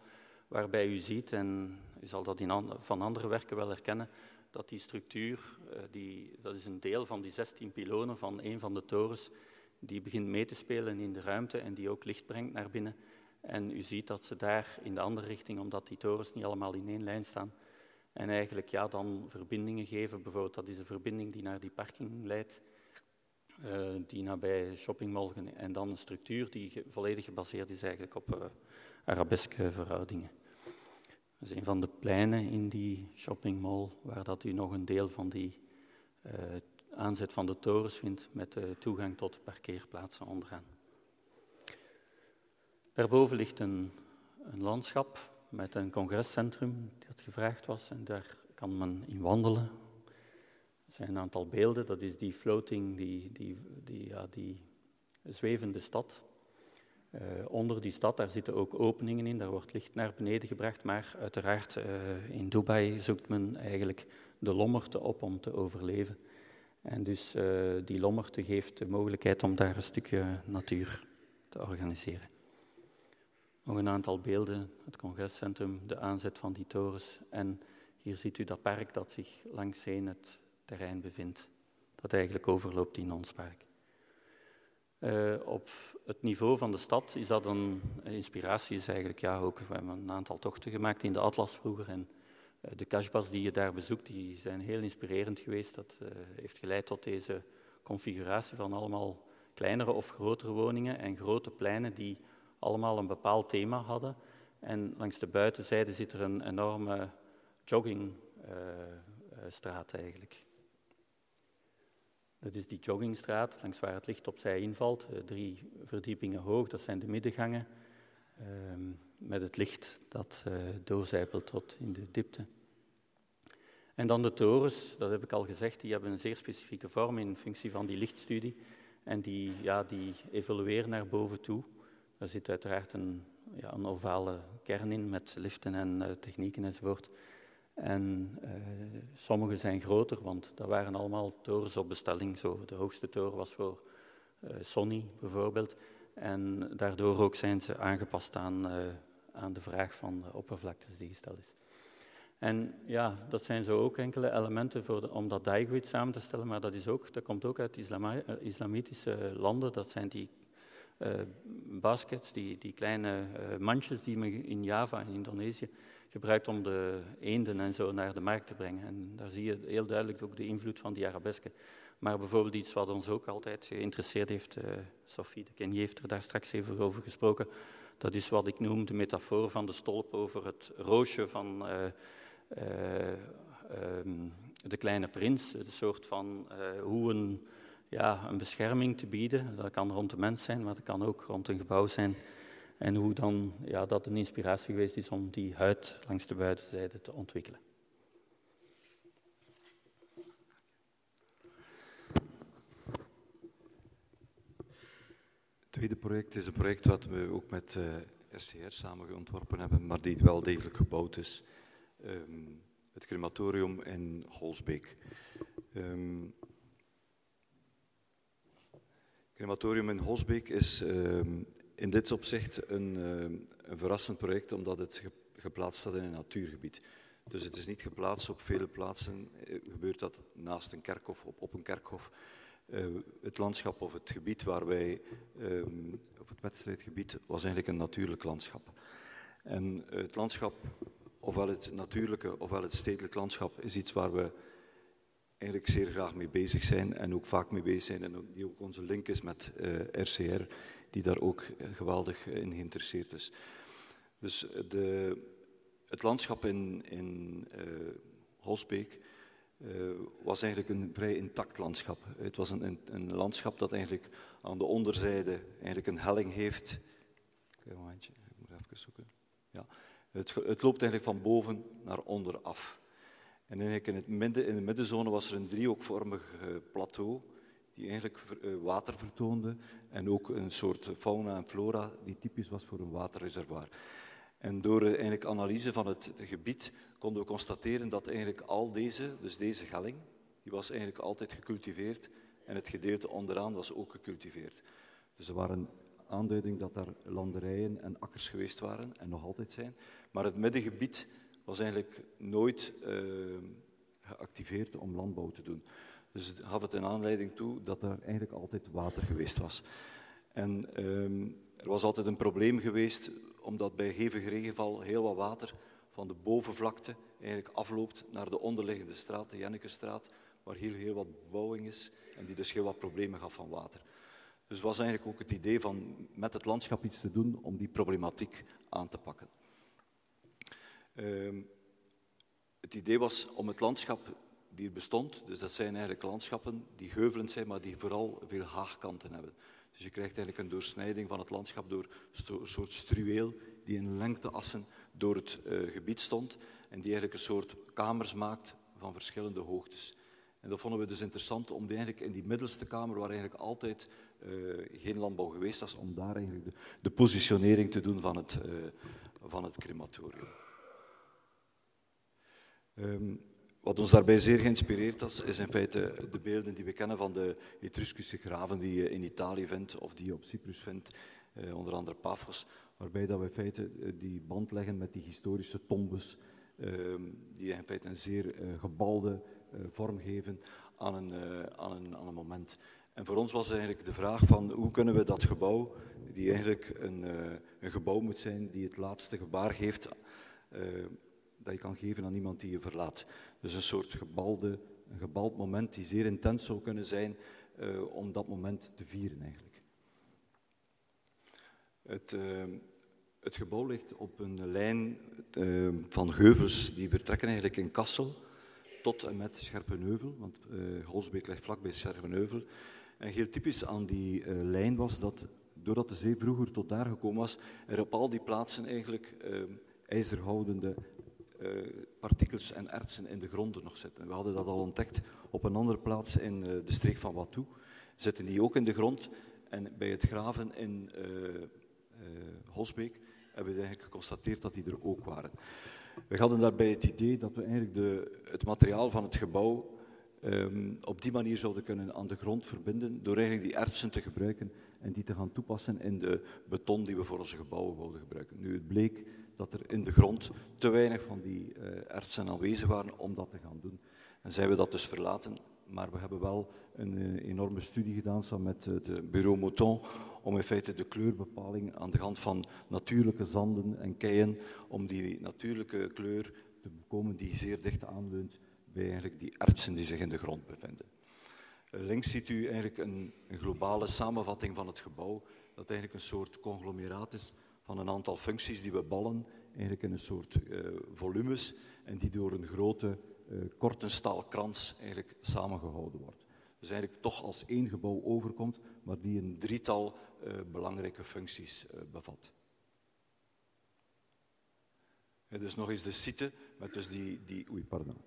B: waarbij u ziet, en u zal dat in van andere werken wel herkennen, dat die structuur, uh, die, dat is een deel van die 16 pilonen van een van de torens, die begint mee te spelen in de ruimte en die ook licht brengt naar binnen. En u ziet dat ze daar in de andere richting, omdat die torens niet allemaal in één lijn staan, en eigenlijk ja, dan verbindingen geven. Bijvoorbeeld, dat is een verbinding die naar die parking leidt die nabij shoppingmall en dan een structuur die volledig gebaseerd is eigenlijk op uh, arabeske verhoudingen. Dat is een van de pleinen in die shoppingmall waar dat u nog een deel van die uh, aanzet van de torens vindt met toegang tot parkeerplaatsen onderaan. Daarboven ligt een, een landschap met een congrescentrum dat gevraagd was en daar kan men in wandelen er zijn een aantal beelden, dat is die floating, die, die, die, ja, die zwevende stad. Uh, onder die stad, daar zitten ook openingen in, daar wordt licht naar beneden gebracht, maar uiteraard uh, in Dubai zoekt men eigenlijk de lommerte op om te overleven. En dus uh, die lommerte geeft de mogelijkheid om daar een stukje natuur te organiseren. Nog een aantal beelden, het congrescentrum, de aanzet van die torens en hier ziet u dat park dat zich langs heen het terrein bevindt, dat eigenlijk overloopt in ons park. Uh, op het niveau van de stad is dat een inspiratie, is eigenlijk ja ook, we hebben een aantal tochten gemaakt in de Atlas vroeger en uh, de kashbas die je daar bezoekt, die zijn heel inspirerend geweest. Dat uh, heeft geleid tot deze configuratie van allemaal kleinere of grotere woningen en grote pleinen die allemaal een bepaald thema hadden. En langs de buitenzijde zit er een enorme joggingstraat eigenlijk. Dat is die joggingstraat, langs waar het licht opzij invalt, eh, drie verdiepingen hoog, dat zijn de middengangen, ehm, met het licht dat uh, doorzijpelt tot in de diepte. En dan de torens, dat heb ik al gezegd, die hebben een zeer specifieke vorm in functie van die lichtstudie. En die, ja, die evolueren naar boven toe. Daar zit uiteraard een, ja, een ovale kern in met liften en uh, technieken enzovoort. En uh, sommige zijn groter, want dat waren allemaal torens op bestelling. Zo, de hoogste toren was voor uh, Sony bijvoorbeeld. En daardoor ook zijn ze aangepast aan, uh, aan de vraag van de oppervlaktes die gesteld is. En ja, dat zijn zo ook enkele elementen voor de, om dat dijkgrid samen te stellen, maar dat, is ook, dat komt ook uit islamitische landen. Dat zijn die baskets, die, die kleine mandjes die men in Java in Indonesië gebruikt om de eenden en zo naar de markt te brengen. En daar zie je heel duidelijk ook de invloed van die arabesken. Maar bijvoorbeeld iets wat ons ook altijd geïnteresseerd heeft, uh, Sophie de Kenny heeft er daar straks even over gesproken, dat is wat ik noem de metafoor van de stolp over het roosje van uh, uh, um, de kleine prins. Een soort van hoe een, ja, een bescherming te bieden. Dat kan rond de mens zijn, maar dat kan ook rond een gebouw zijn. En hoe dan ja, dat een inspiratie geweest is om die huid langs de buitenzijde te ontwikkelen.
C: Het tweede project is een project wat we ook met uh, eh, RCR samen ontworpen hebben, maar die wel degelijk gebouwd is. Um, het crematorium in Holsbeek. Um, crematorium in Holsbeek is um, in dit opzicht een, uh, een verrassend project, omdat het geplaatst staat in een natuurgebied. Dus het is niet geplaatst op vele plaatsen. Uh, gebeurt dat naast een kerkhof, op, op een kerkhof. Uh, het landschap of het gebied waar wij, um, of het wedstrijdgebied, was eigenlijk een natuurlijk landschap. En het landschap, ofwel het natuurlijke ofwel het stedelijk landschap, is iets waar we eigenlijk zeer graag mee bezig zijn en ook vaak mee bezig zijn en die ook onze link is met RCR die daar ook eh, geweldig in geïnteresseerd is. Dus de, het landschap in, in Holsbeek was eigenlijk een vrij intact landschap. Het was een, een, landschap dat eigenlijk aan de onderzijde eigenlijk een helling heeft. Een momentje, ik zoeken. Ja. Het, het, loopt eigenlijk van boven naar onder af. En in, het midden, in de middenzone was er een driehoekvormig plateau die eigenlijk uh, water vertoonde en ook een soort fauna en flora die typisch was voor een waterreservoir. En door uh, eigenlijk analyse van het gebied konden we constateren dat eigenlijk al deze, dus deze galling, die was eigenlijk altijd gecultiveerd en het gedeelte onderaan was ook gecultiveerd. Dus er waren aanduiding dat daar landerijen en akkers geweest waren en nog altijd zijn. Maar het middengebied was eigenlijk nooit uh, geactiveerd om landbouw te doen. Dus gaf het een aanleiding toe dat er eigenlijk altijd water geweest was. En um, er was altijd een probleem geweest, omdat bij hevig regenval heel wat water van de bovenvlakte eigenlijk afloopt naar de onderliggende straat, de Jennekestraat, waar heel, heel wat bebouwing is en die dus heel wat problemen gaf van water. Dus was eigenlijk ook het idee van met het landschap iets te doen om die problematiek aan te pakken. Uh, het idee was om het landschap die er bestond, dus dat zijn eigenlijk landschappen die geuvelend zijn, maar die vooral veel haagkanten hebben. Dus je krijgt eigenlijk een doorsnijding van het landschap door een soort struweel die in lengteassen door het uh, gebied stond en die eigenlijk een soort kamers maakt van verschillende hoogtes. En dat vonden we dus interessant om die eigenlijk in die middelste kamer, waar eigenlijk altijd uh, geen landbouw geweest was, om daar eigenlijk de, de positionering te doen van het, uh, van het crematorium. Um, wat ons daarbij zeer geïnspireerd was, is in feite de beelden die we kennen van de Etruskische graven die je in Italië vindt of die je op Cyprus vindt, uh, onder andere Paphos, waarbij dat we in feite die band leggen met die historische tombes, die in feite een zeer gebalde uh, vormgeven aan een, aan, een, aan een moment. En voor ons was eigenlijk de vraag van hoe kunnen we dat gebouw, die eigenlijk een, een gebouw moet zijn die het laatste gebaar geeft, dat je kan geven aan iemand die je verlaat. Dus een soort gebalde, een gebald moment die zeer intens zou kunnen zijn om dat moment te vieren eigenlijk. Het, het gebouw ligt op een lijn van geuvels die vertrekken eigenlijk in Kassel tot en met Scherpenheuvel, want Holsbeek ligt vlakbij Scherpenheuvel. En heel typisch aan die lijn was dat, doordat de zee vroeger tot daar gekomen was, er op al die plaatsen eigenlijk ijzerhoudende partikels en ertsen in de grond nog zitten. We hadden dat al ontdekt op een andere plaats in de streek van Watou. Zitten die ook in de grond. En bij het graven in Holsbeek hebben we eigenlijk geconstateerd dat die er ook waren. We hadden daarbij het idee dat we eigenlijk de, het materiaal van het gebouw um, op die manier zouden kunnen aan de grond verbinden door eigenlijk die ertsen te gebruiken en die te gaan toepassen in de beton die we voor onze gebouwen wilden gebruiken. Nu, het bleek dat er in de grond te weinig van die ertsen aanwezig waren om dat te gaan doen. En zijn we dat dus verlaten, maar we hebben wel een uh, enorme studie gedaan samen met uh, de bureau Mouton om in feite de kleurbepaling aan de hand van natuurlijke zanden en keien, om die natuurlijke kleur te bekomen die zeer dicht aanleunt bij eigenlijk die ertsen die zich in de grond bevinden. Links ziet u eigenlijk een, een globale samenvatting van het gebouw, dat eigenlijk een soort conglomeraat is van een aantal functies die we ballen, eigenlijk in een soort uh, volumes, en die door een grote uh, korte staalkrans eigenlijk samengehouden wordt. Dus eigenlijk toch als één gebouw overkomt, maar die een drietal uh, belangrijke functies bevat. Dus nog eens de site met dus die, die oei, pardon.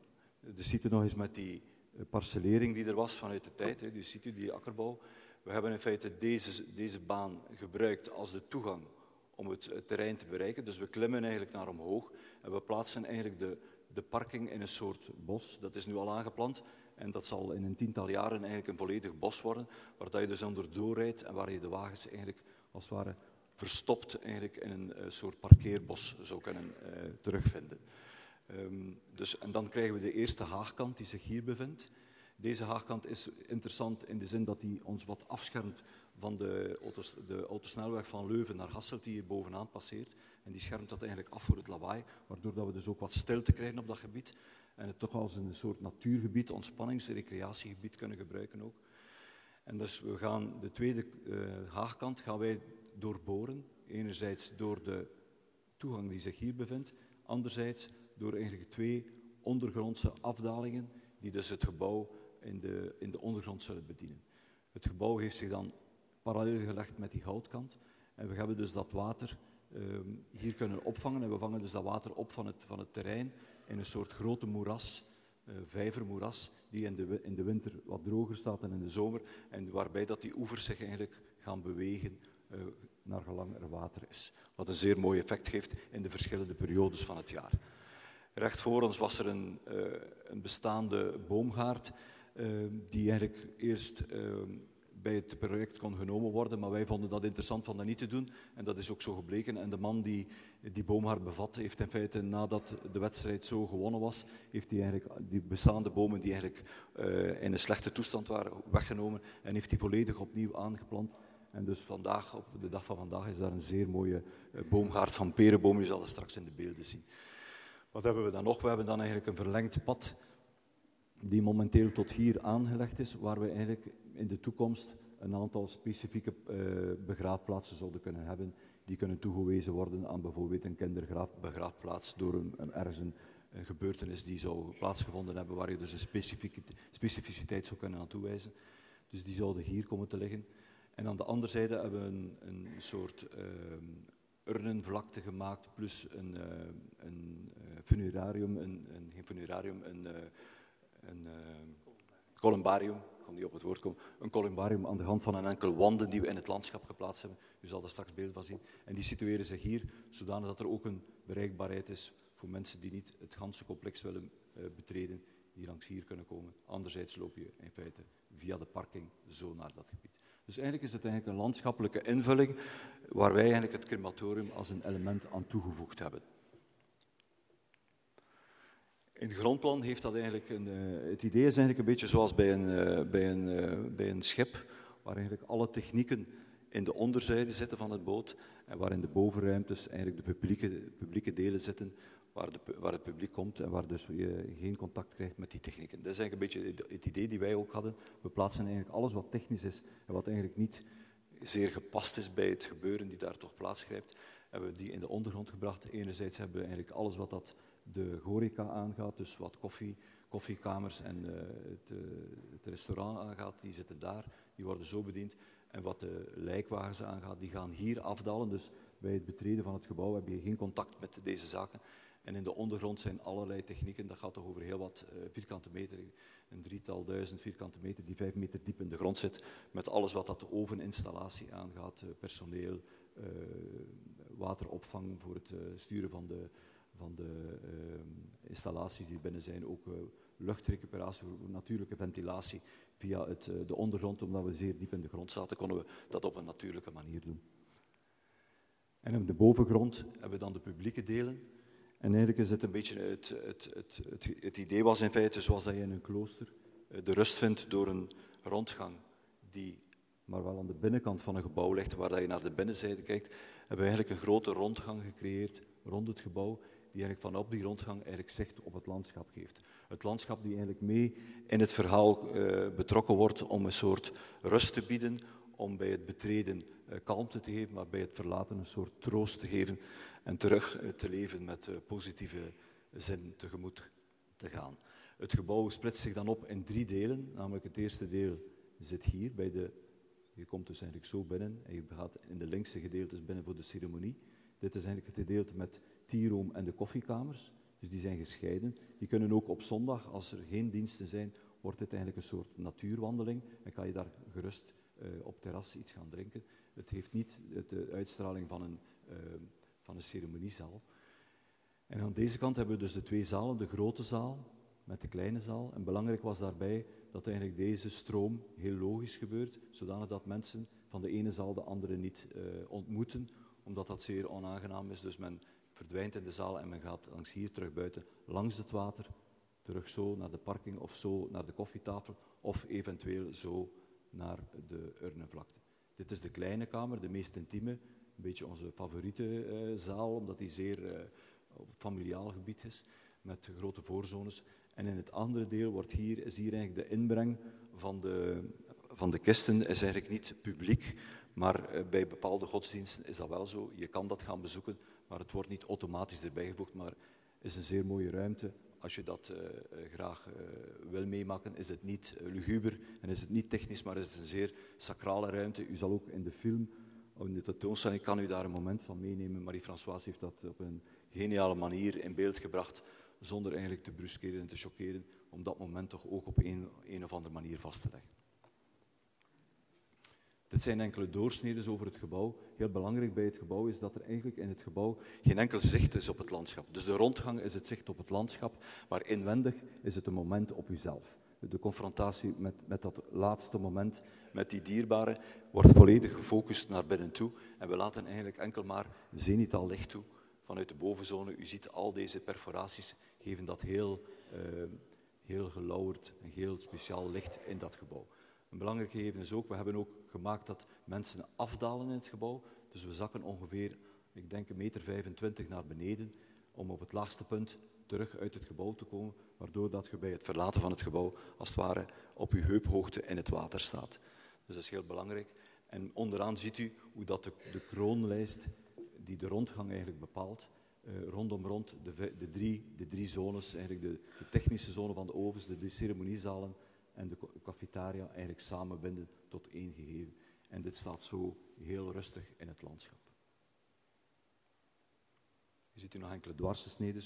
C: De site nog eens met die parcellering die er was vanuit de tijd, die site, die akkerbouw. We hebben in feite deze, deze baan gebruikt als de toegang om het, terrein te bereiken. Dus we klimmen eigenlijk naar omhoog en we plaatsen eigenlijk de, de parking in een soort bos. Dat is nu al aangeplant. En dat zal in een tiental jaren eigenlijk een volledig bos worden, waar je dus onderdoor rijdt en waar je de wagens eigenlijk als het ware verstopt eigenlijk in een uh, soort parkeerbos zou kunnen uh, terugvinden. Um, dus, en dan krijgen we de eerste haagkant die zich hier bevindt. Deze haagkant is interessant in de zin dat hij ons wat afschermt van de, autos, de autosnelweg van Leuven naar Hasselt die hier bovenaan passeert. En die schermt dat eigenlijk af voor het lawaai, waardoor dat we dus ook wat stilte krijgen op dat gebied en het toch als een soort natuurgebied, ontspannings- en recreatiegebied kunnen gebruiken ook. En dus we gaan de tweede uh, haagkant gaan wij doorboren. Enerzijds door de toegang die zich hier bevindt, anderzijds door eigenlijk twee ondergrondse afdalingen die dus het gebouw in de, in de ondergrond zullen bedienen. Het gebouw heeft zich dan parallel gelegd met die houtkant en we hebben dus dat water ehm, hier kunnen opvangen. En we vangen dus dat water op van het, van het terrein in een soort grote moeras, uh, vijvermoeras, die in de, in de winter wat droger staat dan in de zomer. En waarbij dat die oevers zich eigenlijk gaan bewegen uh, naar gelang er water is. Wat een zeer mooi effect geeft in de verschillende periodes van het jaar. Recht voor ons was er een, uh, een bestaande boomgaard, die eigenlijk eerst bij het project kon genomen worden, maar wij vonden dat interessant van dat niet te doen. En dat is ook zo gebleken. En de man die die boomhaard bevat, heeft in feite nadat de wedstrijd zo gewonnen was, heeft hij eigenlijk die bestaande bomen die eigenlijk uh, in een slechte toestand waren, weggenomen en heeft die volledig opnieuw aangeplant. En dus vandaag, op de dag van vandaag, is daar een zeer mooie uh, boomgaard van perenbomen. Je zal dat straks in de beelden zien. Wat hebben we dan nog? We hebben dan eigenlijk een verlengd pad die momenteel tot hier aangelegd is, waar we eigenlijk in de toekomst een aantal specifieke uh, begraafplaatsen zouden kunnen hebben. Die kunnen toegewezen worden aan bijvoorbeeld een kinderbegraafplaats door een, een, ergens een, gebeurtenis die zou plaatsgevonden hebben, waar je dus een specificiteit zou kunnen aan toewijzen. Dus die zouden hier komen te liggen. En aan de andere zijde hebben we een, een soort uh, urnenvlakte gemaakt, plus een, uh, een funerarium, een, geen funerarium, een, een columbarium, ik kan niet op het woord komen, een columbarium aan de hand van een enkel wanden die we in het landschap geplaatst hebben. U zal daar straks beelden van zien. En die situeren zich hier, zodanig dat er ook een bereikbaarheid is voor mensen die niet het ganse complex willen uh, betreden, die langs hier kunnen komen. Anderzijds loop je in feite via de parking zo naar dat gebied. Dus eigenlijk is het eigenlijk een landschappelijke invulling waar wij eigenlijk het crematorium als een element aan toegevoegd hebben. In het grondplan heeft dat eigenlijk een, uh, het idee is eigenlijk een beetje zoals bij een, uh, bij, een, uh, bij een schip, waar eigenlijk alle technieken in de onderzijde zitten van het boot en waar in de bovenruimtes eigenlijk de publieke, publieke delen zitten, waar, de, waar, het publiek komt en waar dus je geen contact krijgt met die technieken. Dat is eigenlijk een beetje het idee die wij ook hadden. We plaatsen eigenlijk alles wat technisch is en wat eigenlijk niet zeer gepast is bij het gebeuren die daar toch plaatsgrijpt, hebben we die in de ondergrond gebracht. Enerzijds hebben we eigenlijk alles wat dat de horeca aangaat, dus wat koffie, koffiekamers en uh, het, uh, het, restaurant aangaat, die zitten daar, die worden zo bediend. En wat de lijkwagens aangaat, die gaan hier afdalen. Dus bij het betreden van het gebouw heb je geen contact met deze zaken. En in de ondergrond zijn allerlei technieken, dat gaat toch over heel wat uh, vierkante meter, een drietal duizend vierkante meter die vijf meter diep in de grond zit, met alles wat dat de oveninstallatie aangaat, personeel, wateropvang voor het sturen van de, van de uh, installaties die binnen zijn, ook uh, luchtrecuperatie, natuurlijke ventilatie via het, uh, de ondergrond, omdat we zeer diep in de grond zaten, konden we dat op een natuurlijke manier doen. En op de bovengrond hebben we dan de publieke delen. En eigenlijk is het een beetje het, het, het, het, het idee was in feite zoals dat je in een klooster eh, de rust vindt door een rondgang die maar wel aan de binnenkant van een gebouw ligt, waar je naar de binnenzijde kijkt, hebben we eigenlijk een grote rondgang gecreëerd rond het gebouw die eigenlijk vanop die rondgang eigenlijk zicht op het landschap geeft. Het landschap die eigenlijk mee in het verhaal uh, betrokken wordt om een soort rust te bieden, om bij het betreden uh, kalmte te geven, maar bij het verlaten een soort troost te geven en terug uh, te leven met positieve zin tegemoet te gaan. Het gebouw splitst zich dan op in drie delen, namelijk het eerste deel zit hier bij de je komt dus eigenlijk zo binnen en je gaat in de linkse gedeeltes binnen voor de ceremonie. Dit is eigenlijk het gedeelte met T-room en de koffiekamers. Dus die zijn gescheiden. Die kunnen ook op zondag, als er geen diensten zijn, wordt het eigenlijk een soort natuurwandeling. En kan je daar gerust uh, op terras iets gaan drinken. Het heeft niet de uitstraling van een, uh, van een ceremoniezaal. En aan deze kant hebben we dus de twee zalen. De grote zaal met de kleine zaal. En belangrijk was daarbij dat eigenlijk deze stroom heel logisch gebeurt, zodanig dat mensen van de ene zaal de andere niet uh, ontmoeten, omdat dat zeer onaangenaam is. Dus men verdwijnt in de zaal en men gaat langs hier terug buiten, langs het water, terug zo naar de parking of zo naar de koffietafel of eventueel zo naar de urnenvlakte. Dit is de kleine kamer, de meest intieme, een beetje onze favoriete uh, zaal, omdat die zeer uh, op familiaal gebied is, met grote voorzones. En in het andere deel wordt hier, is hier eigenlijk de inbreng van de, van de kisten is eigenlijk niet publiek, maar uh, bij bepaalde godsdiensten is dat wel zo. Je kan dat gaan bezoeken, maar het wordt niet automatisch erbij gevoegd, maar is een zeer mooie ruimte. Als je dat uh, graag uh, wil meemaken, is het niet luguber en is het niet technisch, maar is het een zeer sacrale ruimte. U zal ook in de film in de tentoonstelling kan u daar een moment van meenemen. Marie-Françoise heeft dat op een geniale manier in beeld gebracht, zonder eigenlijk te bruskeren en te choqueren, om dat moment toch ook op een, een of andere manier vast te leggen. Dit zijn enkele doorsneden over het gebouw. Heel belangrijk bij het gebouw is dat er eigenlijk in het gebouw geen enkel zicht is op het landschap. Dus de rondgang is het zicht op het landschap, maar inwendig is het een moment op uzelf. De confrontatie met, met dat laatste moment, met die dierbare, wordt volledig gefocust naar binnen toe. En we laten eigenlijk enkel maar zenitaal licht toe vanuit de bovenzone. U ziet al deze perforaties geven dat heel, uh, heel gelauwerd en heel speciaal licht in dat gebouw. Een belangrijk gegeven is ook, we hebben ook gemaakt dat mensen afdalen in het gebouw. Dus we zakken ongeveer, ik denk een meter 25 naar beneden, om op het laagste punt terug uit het gebouw te komen, waardoor dat je bij het verlaten van het gebouw als het ware op je heuphoogte in het water staat. Dus dat is heel belangrijk. En onderaan ziet u hoe dat de, de kroonlijst die de rondgang eigenlijk bepaalt, uh, rondom rond de, de, drie, de drie zones, eigenlijk de, de technische zone van de ovens, de ceremoniezalen en de cafetaria eigenlijk samenbinden tot één gegeven. En dit staat zo heel rustig in het landschap. Je ziet hier nog enkele dwarsgesneden,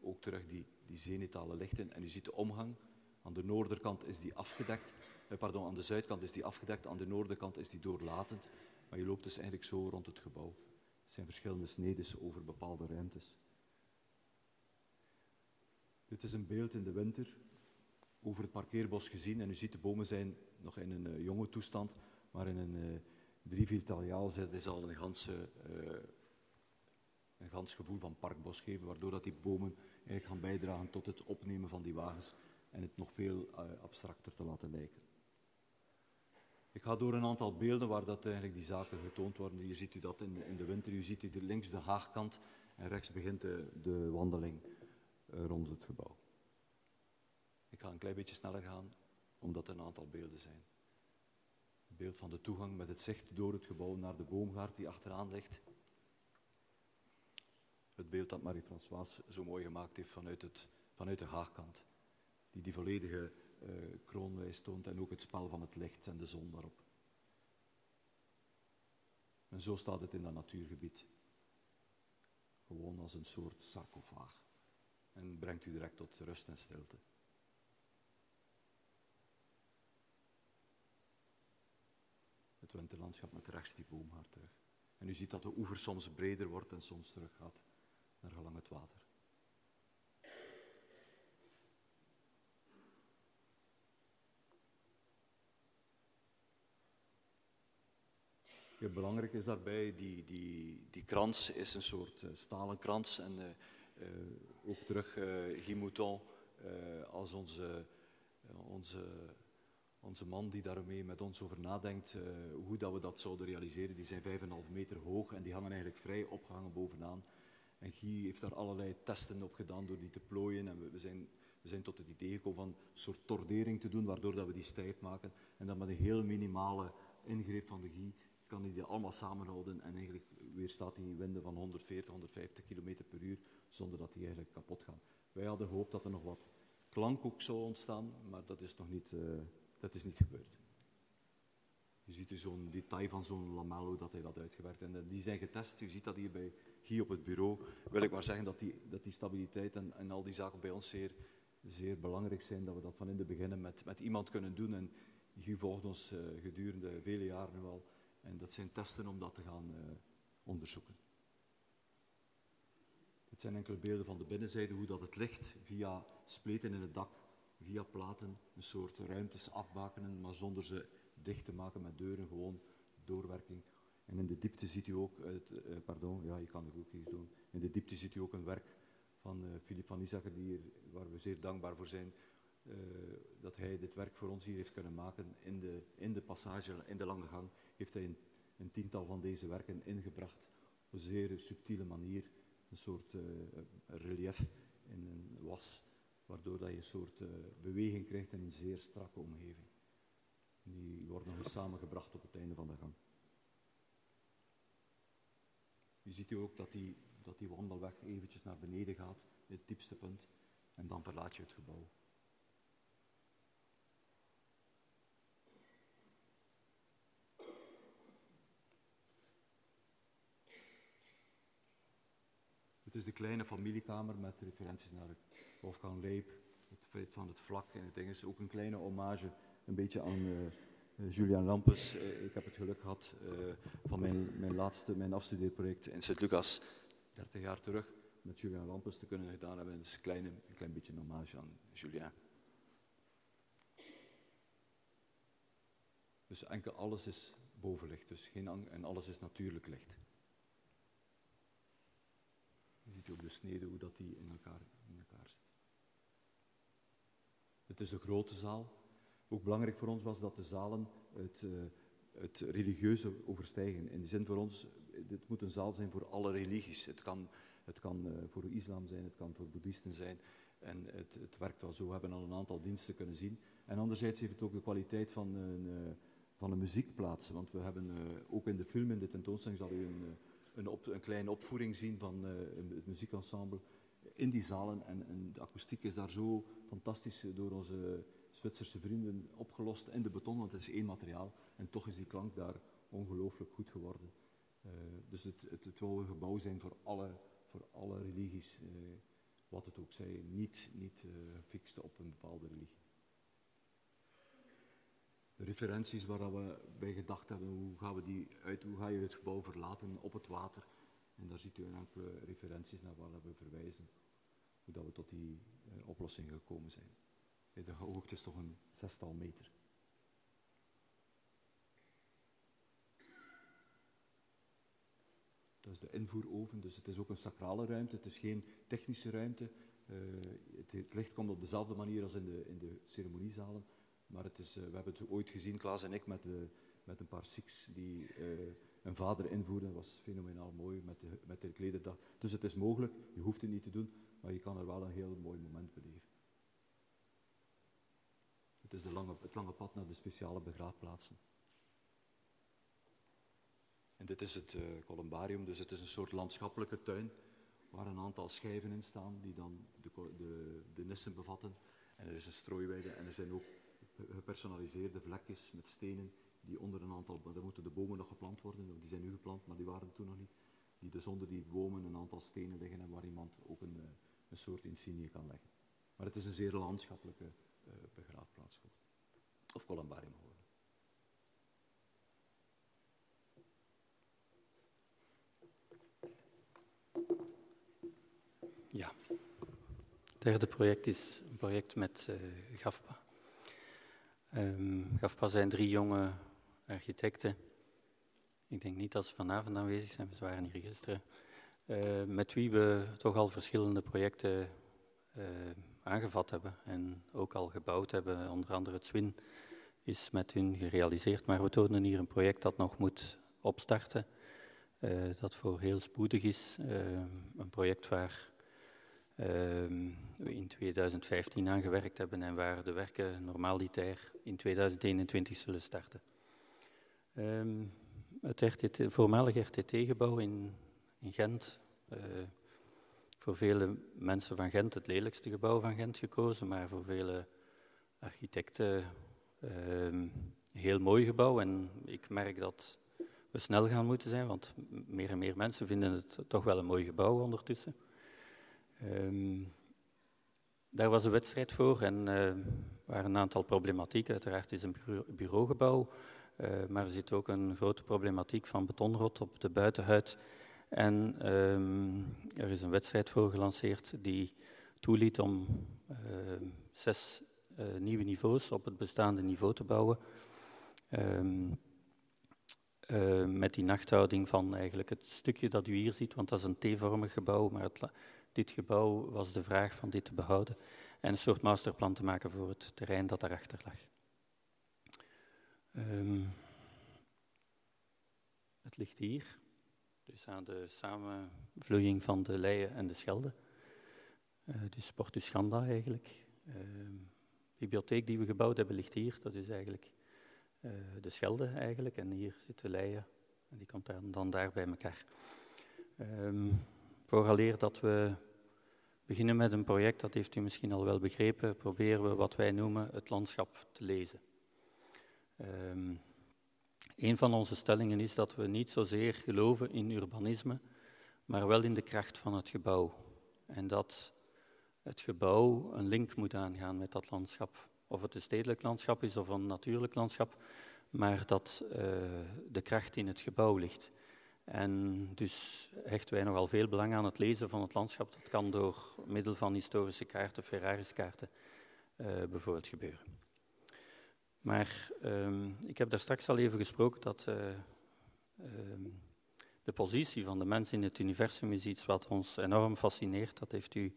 C: ook terug die, die zenitale lichten. En u ziet de omgang. Aan de noorderkant is die afgedekt. Eh, pardon, aan de zuidkant is die afgedekt, aan de noorderkant is die doorlatend. Maar je loopt dus eigenlijk zo rond het gebouw. Het zijn verschillende snedes over bepaalde ruimtes. Dit is een beeld in de winter over het parkeerbos gezien. En u ziet de bomen zijn nog in een uh, jonge toestand, maar in een uh, drie, viertal jaar is al een ganse, uh, een gans gevoel van parkbos geven, waardoor dat die bomen eigenlijk gaan bijdragen tot het opnemen van die wagens en het nog veel abstracter te laten lijken. Ik ga door een aantal beelden waar dat eigenlijk die zaken getoond worden. Hier ziet u dat in de, in de winter. U ziet hier links de haagkant en rechts begint de, de wandeling rond het gebouw. Ik ga een klein beetje sneller gaan, omdat er een aantal beelden zijn. Het beeld van de toegang met het zicht door het gebouw naar de boomgaard die achteraan ligt. Het beeld dat Marie-Françoise zo mooi gemaakt heeft vanuit, het, vanuit de haagkant. Die die volledige uh, kroonwijs toont en ook het spel van het licht en de zon daarop. En zo staat het in dat natuurgebied. Gewoon als een soort sarcofaag. En brengt u direct tot rust en stilte. Het winterlandschap met rechts die boomgaard terug. En u ziet dat de oever soms breder wordt en soms terug gaat naar gelang het water. Belangrijk is daarbij, die, die, die krans is een soort uh, stalen krans. En uh, uh, ook terug Guy Mouton als onze, onze onze man die daarmee met ons over nadenkt, uh, hoe dat we dat zouden realiseren. Die zijn 5,5 meter hoog en die hangen eigenlijk vrij opgehangen bovenaan. En Guy heeft daar allerlei testen op gedaan door die te plooien. En we, zijn, we zijn tot het idee gekomen van een soort tordering te doen, waardoor dat we die stijf maken. En dan met een heel minimale ingreep van de Guy kan hij die allemaal samenhouden. En eigenlijk weerstaat die winden van 140, 150 km per uur, zonder dat die eigenlijk kapot gaan. Wij hadden gehoopt dat er nog wat klank ook zou ontstaan, maar dat is nog niet... Uh, dat is niet gebeurd. Je ziet dus zo'n detail van zo'n lamello dat hij dat uitgewerkt. En eh, die zijn getest. U ziet dat hier, bij, hier op het bureau. Wil ik maar zeggen dat die, dat die stabiliteit en, en al die zaken bij ons zeer, zeer belangrijk zijn. Dat we dat van in het begin met, met iemand kunnen doen. En Guy volgt ons uh, gedurende vele jaren nu al. En dat zijn testen om dat te gaan uh, onderzoeken. Dit zijn enkele beelden van de binnenzijde, hoe dat het licht via spleten in het dak via platen een soort ruimtes afbakenen, maar zonder ze dicht te maken met deuren, gewoon doorwerking. En in de diepte ziet u ook, het, uh, pardon, ja, je kan het ook hier doen. In de diepte ziet u ook een werk van uh, Philip van Isacher, die hier, waar we zeer dankbaar voor zijn, uh, dat hij dit werk voor ons hier heeft kunnen maken. In de, in de passage, in de lange gang, heeft hij een, een tiental van deze werken ingebracht. Op een zeer subtiele manier, een soort relief in een was waardoor dat je een soort uh, beweging krijgt in een zeer strakke omgeving. Die wordt nog eens samengebracht op het einde van de gang. Je ziet hier ook dat die, dat die wandelweg eventjes naar beneden gaat, het diepste punt, en dan verlaat je het gebouw. Het is de kleine familiekamer met referenties naar Wolfgang Leip, het feit van het vlak en het ding is ook een kleine hommage, een beetje aan uh, Julian Lampes. Uh, ik heb het geluk gehad uh, van mijn, mijn laatste, mijn afstudeerproject in Sint-Lucas, 30 jaar terug, met Julian Lampes te kunnen gedaan hebben. Is een, kleine, een klein beetje een hommage aan Julien. Dus enkel alles is bovenlicht, dus geen en alles is natuurlijk licht. Je ziet ook de snede hoe dat die in elkaar, in elkaar zit. Het is een grote zaal. Ook belangrijk voor ons was dat de zalen het, uh, het religieuze overstijgen. In die zin voor ons, dit moet een zaal zijn voor alle religies. Het kan, het kan uh, voor islam zijn, het kan voor boeddhisten zijn. En het, het werkt wel zo. We hebben al een aantal diensten kunnen zien. En anderzijds heeft het ook de kwaliteit van een, uh, van een muziekplaats. Want we hebben ook in de film, in de tentoonstelling, zal u een een, een kleine opvoering zien van uh, het muziekensemble in die zalen. En, en, de akoestiek is daar zo fantastisch door onze Zwitserse vrienden opgelost in de beton, want het is één materiaal. En toch is die klank daar ongelooflijk goed geworden. Uh, dus het, het, het wil een gebouw zijn voor alle, voor alle religies, uh, wat het ook zij, niet, niet gefixt op een bepaalde religie de referenties waar we bij gedacht hebben, hoe, gaan we die uit, hoe ga je het gebouw verlaten op het water. En daar ziet u een enkele referenties naar waar we verwijzen, hoe dat we tot die uh, oplossing gekomen zijn. De hoogte is toch een zestal meter. Dat is de invoeroven, dus het is ook een sacrale ruimte, het is geen technische ruimte. Uh, het, het, licht komt op dezelfde manier als in de, in de ceremoniezalen, maar het is, uh, we hebben het ooit gezien, Klaas en ik, met, met een paar Sikhs die uh, een vader invoerden. Dat was fenomenaal mooi met de, met de klederdag. Dus het is mogelijk, je hoeft het niet te doen, maar je kan er wel een heel mooi moment beleven. Het is de lange, het lange pad naar de speciale begraafplaatsen. En dit is het uh, columbarium, dus het is een soort landschappelijke tuin waar een aantal schijven in staan die dan de, de, de nissen bevatten. En er is een strooiweide en er zijn ook gepersonaliseerde vlekjes met stenen die onder een aantal, daar moeten de bomen nog geplant worden, die zijn nu geplant, maar die waren toen nog niet, die dus onder die bomen een aantal stenen liggen en waar iemand ook een, eh, een soort insignie kan leggen. Maar het is een zeer landschappelijke uh, begraafplaats geworden. Of columbarium.
B: Ja. Het derde project is een project met uh, GAFPA. Um, GAFPA zijn drie jonge architecten. Ik denk niet dat ze vanavond aanwezig zijn, ze waren hier gisteren. Uh, met wie we toch al verschillende projecten uh, aangevat hebben en ook al gebouwd hebben. Onder andere het Swin is met hun gerealiseerd, maar we tonen hier een project dat nog moet opstarten. Uh, dat voor heel spoedig is. een project waar we in 2015 aangewerkt hebben en waar de werken normaaliter in 2021 zullen starten. Um, het RTT, voormalige RTT-gebouw in, in, Gent, uh, voor vele mensen van Gent het lelijkste gebouw van Gent gekozen, maar voor vele architecten een uh, heel mooi gebouw. En ik merk dat we snel gaan moeten zijn, want meer en meer mensen vinden het toch wel een mooi gebouw ondertussen. Um, daar was een wedstrijd voor en uh, waren een aantal problematieken. Uiteraard is een bureaugebouw, uh, maar er zit ook een grote problematiek van betonrot op de buitenhuid. En um, er is een wedstrijd voor gelanceerd die toeliet om uh, zes nieuwe niveaus op het bestaande niveau te bouwen. Met die nachthouding van eigenlijk het stukje dat u hier ziet, want dat is een T-vormig gebouw, maar het, dit gebouw was de vraag van dit te behouden en een soort masterplan te maken voor het terrein dat daarachter lag. Um, het ligt hier, dus aan de samenvloeiing van de Leien en de Schelde. Uh, dus Portus Ganda eigenlijk. Uh, de bibliotheek die we gebouwd hebben ligt hier, dat is eigenlijk uh, de Schelde eigenlijk. En hier zit de Leien en die komt dan, dan daar bij elkaar. Um, Vooraleer dat we beginnen met een project, dat heeft u misschien al wel begrepen, proberen we wat wij noemen het landschap te lezen. Um, een van onze stellingen is dat we niet zozeer geloven in urbanisme, maar wel in de kracht van het gebouw. En dat het gebouw een link moet aangaan met dat landschap. Of het een stedelijk landschap is of een natuurlijk landschap, maar dat uh, de kracht in het gebouw ligt. En dus hechten wij nogal veel belang aan het lezen van het landschap. Dat kan door middel van historische kaarten, Ferraris-kaarten uh, bijvoorbeeld gebeuren. Maar um, ik heb daar straks al even gesproken dat uh, um, de positie van de mens in het universum is iets wat ons enorm fascineert. Dat heeft u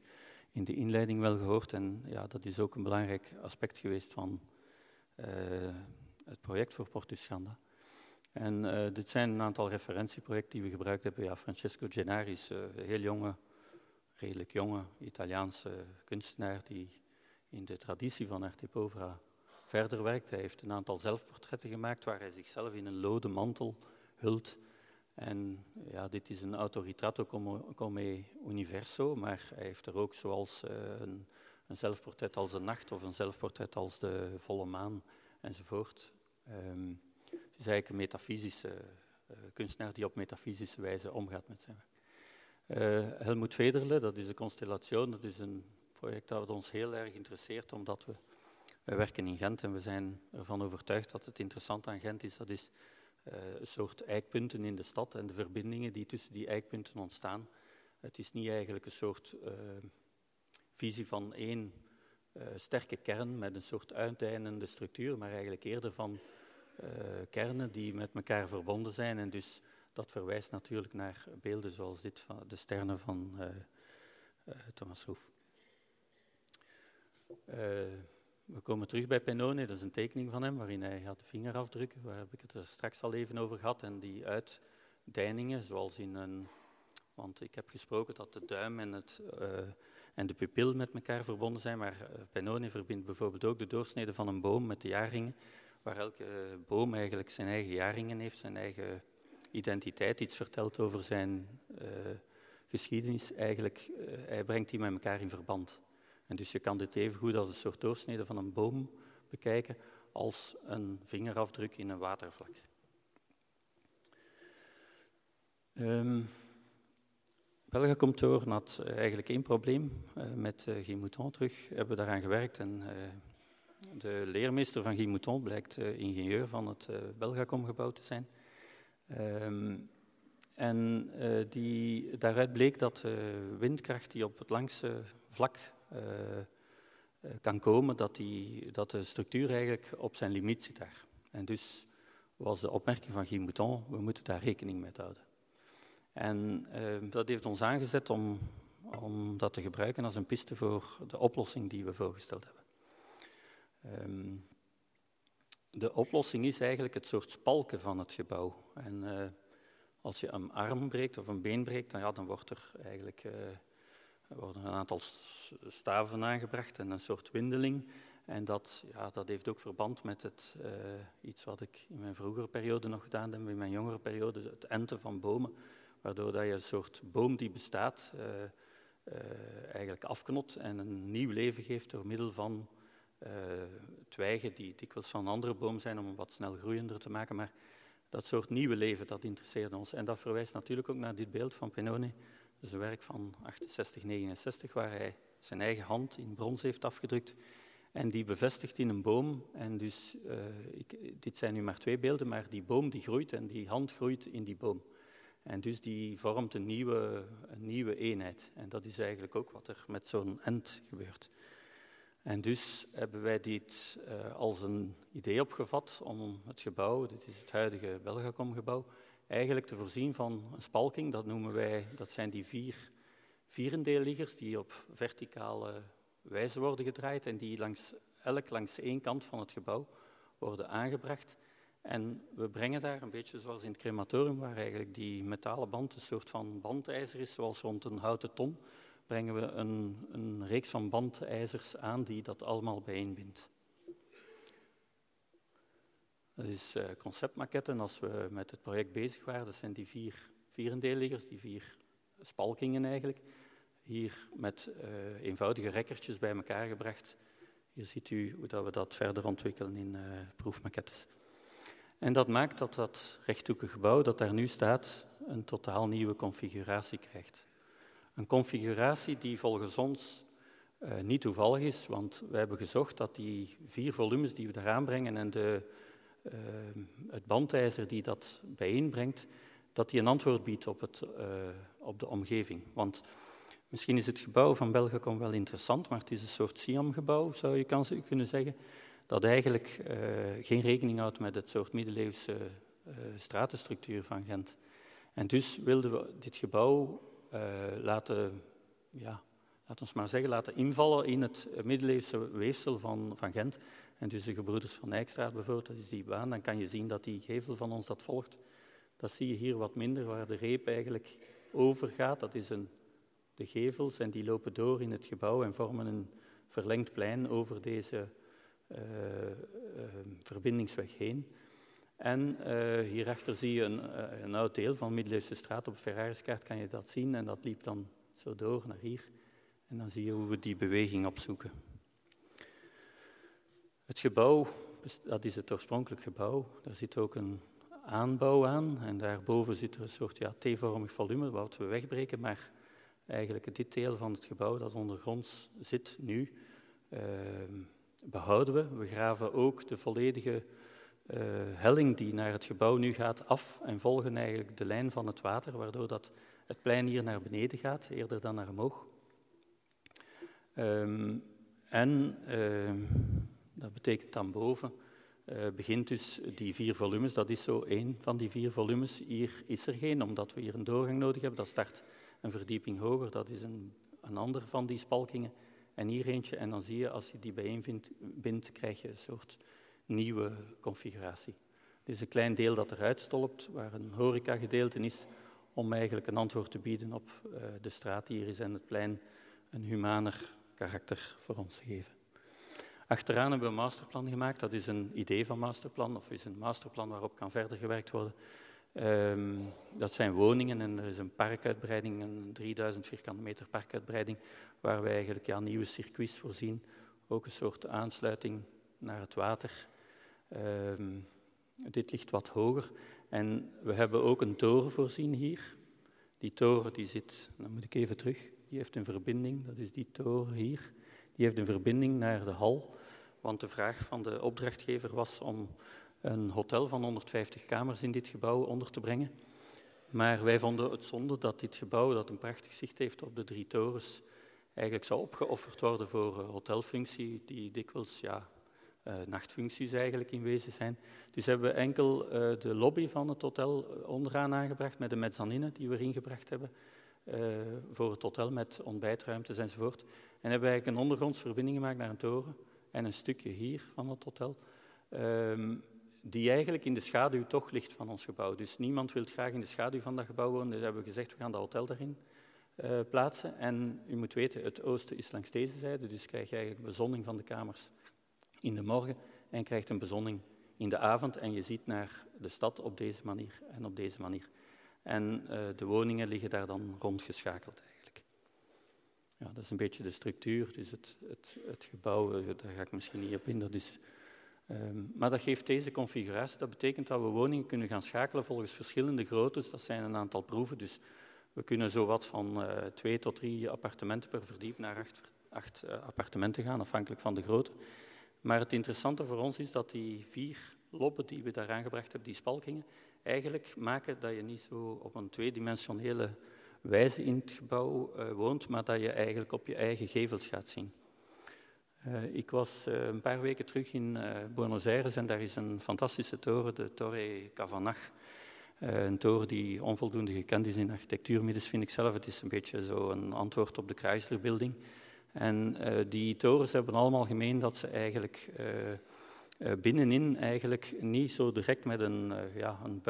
B: in de inleiding wel gehoord. En ja, dat is ook een belangrijk aspect geweest van uh, het project voor Portus Ganda. En uh, dit zijn een aantal referentieprojecten die we gebruikt hebben. Ja, Francesco Gennari is een heel jonge, redelijk jonge Italiaanse kunstenaar die in de traditie van Arte Povera verder werkt. Hij heeft een aantal zelfportretten gemaakt waar hij zichzelf in een lode mantel hult. En ja, dit is een autoritrato come universo, maar hij heeft er ook zoals uh, een, een, zelfportret als de nacht of een zelfportret als de volle maan enzovoort. Um, het is eigenlijk een metafysische uh, kunstenaar die op metafysische wijze omgaat met zijn werk. Uh, Helmoet Federle, dat is de Constellation, dat is een project dat ons heel erg interesseert, omdat we, we werken in Gent en we zijn ervan overtuigd dat het interessant aan Gent is, dat is uh, een soort eikpunten in de stad en de verbindingen die tussen die eikpunten ontstaan. Het is niet eigenlijk een soort visie van één sterke kern met een soort uiteindende structuur, maar eigenlijk eerder van kernen die met elkaar verbonden zijn. En dus dat verwijst natuurlijk naar beelden zoals dit van de sterren van Thomas Roef. We komen terug bij Penone, dat is een tekening van hem waarin hij had de vingerafdrukken, waar heb ik het er straks al even over gehad, en die uitdeiningen, zoals in een... Want ik heb gesproken dat de duim en, het, en de pupil met elkaar verbonden zijn, maar Penone verbindt bijvoorbeeld ook de doorsnede van een boom met de jaringen, waar elke boom eigenlijk zijn eigen jaringen heeft, zijn eigen identiteit, iets vertelt over zijn uh, geschiedenis. Eigenlijk, hij brengt die met elkaar in verband. En dus je kan dit even goed als een soort doorsnede van een boom bekijken als een vingerafdruk in een watervlak. Um, België komt door had eigenlijk één probleem met uh, Guy Mouton terug. Hebben we daaraan gewerkt en de leermeester van Guy Mouton blijkt ingenieur van het Belgacom-gebouw te zijn. Um, en die, daaruit bleek dat windkracht die op het langste vlak uh, kan komen dat, die, dat de structuur eigenlijk op zijn limiet zit daar. En dus was de opmerking van Guy Mouton, we moeten daar rekening mee houden. En uh, dat heeft ons aangezet om, om dat te gebruiken als een piste voor de oplossing die we voorgesteld hebben. Um, de oplossing is eigenlijk het soort spalken van het gebouw. En uh, als je een arm breekt of een been breekt, dan, ja, dan wordt er eigenlijk er worden een aantal staven aangebracht en een soort windeling. En dat, ja, dat heeft ook verband met het, uh, iets wat ik in mijn vroegere periode nog gedaan heb, in mijn jongere periode, het enten van bomen. Waardoor dat je een soort boom die bestaat eigenlijk afknot en een nieuw leven geeft door middel van twijgen die dikwijls van een andere boom zijn om hem wat snel groeiender te maken. Maar dat soort nieuwe leven, dat interesseerde ons. En dat verwijst natuurlijk ook naar dit beeld van Penone dat is een werk van 68, 69, waar hij zijn eigen hand in brons heeft afgedrukt. En die bevestigt in een boom. En dus, uh, ik, dit zijn nu maar twee beelden, maar die boom die groeit en die hand groeit in die boom. En dus die vormt een nieuwe, een nieuwe eenheid. En dat is eigenlijk ook wat er met zo'n end gebeurt. En dus hebben wij dit uh, als een idee opgevat om het gebouw, dit is het huidige Belgacom-gebouw, eigenlijk te voorzien van een spalking. Dat noemen wij, dat zijn die vier vierendeelliggers die op verticale wijze worden gedraaid en die langs, elk langs één kant van het gebouw worden aangebracht. En we brengen daar een beetje zoals in het crematorium, waar eigenlijk die metalen band een soort van bandijzer is, zoals rond een houten ton, brengen we een, een reeks van bandijzers aan die dat allemaal bijeenbindt. Dat is uh, conceptmaquetten. Als we met het project bezig waren, dat zijn die vier vierendeelliggers, die vier spalkingen eigenlijk. Hier met uh, eenvoudige rekkertjes bij elkaar gebracht. Hier ziet u hoe dat we dat verder ontwikkelen in uh, proefmaquettes. En dat maakt dat dat rechthoekige gebouw dat daar nu staat, een totaal nieuwe configuratie krijgt. Een configuratie die volgens ons uh, niet toevallig is, want we hebben gezocht dat die vier volumes die we eraan brengen en de, uh, het bandijzer die dat bijeenbrengt, dat die een antwoord biedt op, het, uh, op de omgeving. Want misschien is het gebouw van Belgacom wel interessant, maar het is een soort Siam-gebouw, zou je kunnen zeggen, dat eigenlijk geen rekening houdt met het soort middeleeuwse stratenstructuur van Gent. En dus wilden we dit gebouw laten ja, laten we maar zeggen, laten invallen in het middeleeuwse weefsel van, van Gent. En dus de gebroeders van Eikstraat bijvoorbeeld, dat is die baan, dan kan je zien dat die gevel van ons dat volgt. Dat zie je hier wat minder, waar de reep eigenlijk overgaat. Dat is een, de gevels en die lopen door in het gebouw en vormen een verlengd plein over deze uh, uh, verbindingsweg heen. En uh, hierachter zie je een, een oud deel van de middeleeuwse straat. Op Ferrariskaart kan je dat zien en dat liep dan zo door naar hier. En dan zie je hoe we die beweging opzoeken. Het gebouw, dat is het oorspronkelijk gebouw. Daar zit ook een aanbouw aan. En daarboven zit er een soort ja, T-vormig volume, wat we wegbreken. Maar eigenlijk dit deel van het gebouw dat ondergronds zit nu, uh, behouden we. We graven ook de volledige uh, helling die naar het gebouw nu gaat af en volgen eigenlijk de lijn van het water, waardoor dat het plein hier naar beneden gaat, eerder dan naar omhoog. Um, en uh, dat betekent dan boven uh, begint dus die vier volumes, dat is zo één van die vier volumes. Hier is er geen, omdat we hier een doorgang nodig hebben. Dat start een verdieping hoger, dat is een, een ander van die spalkingen. En hier eentje, en dan zie je, als je die bijeen vindt, bindt, krijg je een soort nieuwe configuratie. Dit is een klein deel dat eruit stolpt, waar een horeca-gedeelte is, om eigenlijk een antwoord te bieden op uh, de straat die hier is en het plein een humaner karakter voor ons geven. Achteraan hebben we een masterplan gemaakt. Dat is een idee van masterplan, of is een masterplan waarop kan verder gewerkt worden. Um, dat zijn woningen en er is een parkuitbreiding, een 3000 vierkante meter parkuitbreiding, waar wij eigenlijk ja, nieuwe circuits voorzien. Ook een soort aansluiting naar het water. Um, dit ligt wat hoger. En we hebben ook een toren voorzien hier. Die toren die zit, dan moet ik even terug, die heeft een verbinding, dat is die toren hier, die heeft een verbinding naar de hal. Want de vraag van de opdrachtgever was om een hotel van 150 kamers in dit gebouw onder te brengen. Maar wij vonden het zonde dat dit gebouw, dat een prachtig zicht heeft op de drie torens, eigenlijk zou opgeofferd worden voor hotelfunctie, die dikwijls ja, nachtfuncties eigenlijk in wezen zijn. Dus hebben we enkel uh, de lobby van het hotel onderaan aangebracht met de mezzanine die we erin gebracht hebben voor het hotel met ontbijtruimtes enzovoort. En hebben we eigenlijk een ondergrondsverbinding gemaakt naar een toren en een stukje hier van het hotel, um, die eigenlijk in de schaduw toch ligt van ons gebouw. Dus niemand wil graag in de schaduw van dat gebouw wonen, dus hebben we gezegd, we gaan dat hotel daarin plaatsen. En u moet weten, het oosten is langs deze zijde, dus krijg je eigenlijk bezonning van de kamers in de morgen en krijgt een bezonning in de avond en je ziet naar de stad op deze manier en op deze manier. En uh, de woningen liggen daar dan rondgeschakeld eigenlijk. Ja, dat is een beetje de structuur. Dus het, het, het gebouw, eh, daar ga ik misschien niet op in. Dat is, um, maar dat geeft deze configuratie. Dat betekent dat we woningen kunnen gaan schakelen volgens verschillende groottes. Dat zijn een aantal proeven. Dus we kunnen zo wat van uh, twee tot drie appartementen per verdiep naar acht, appartementen gaan, afhankelijk van de grootte. Maar het interessante voor ons is dat die vier loppen die we daar aangebracht hebben, die spalkingen, eigenlijk maken dat je niet zo op een tweedimensionele wijze in het gebouw uh, woont, maar dat je eigenlijk op je eigen gevels gaat zien. Uh, ik was uh, een paar weken terug in Buenos Aires en daar is een fantastische toren, de Torre Cavanach. een toren die onvoldoende gekend is in architectuurmiddens, vind ik zelf. Het is een beetje zo een antwoord op de Chrysler Building. En die torens hebben allemaal gemeen dat ze eigenlijk uh, binnenin eigenlijk niet zo direct met een, ja, een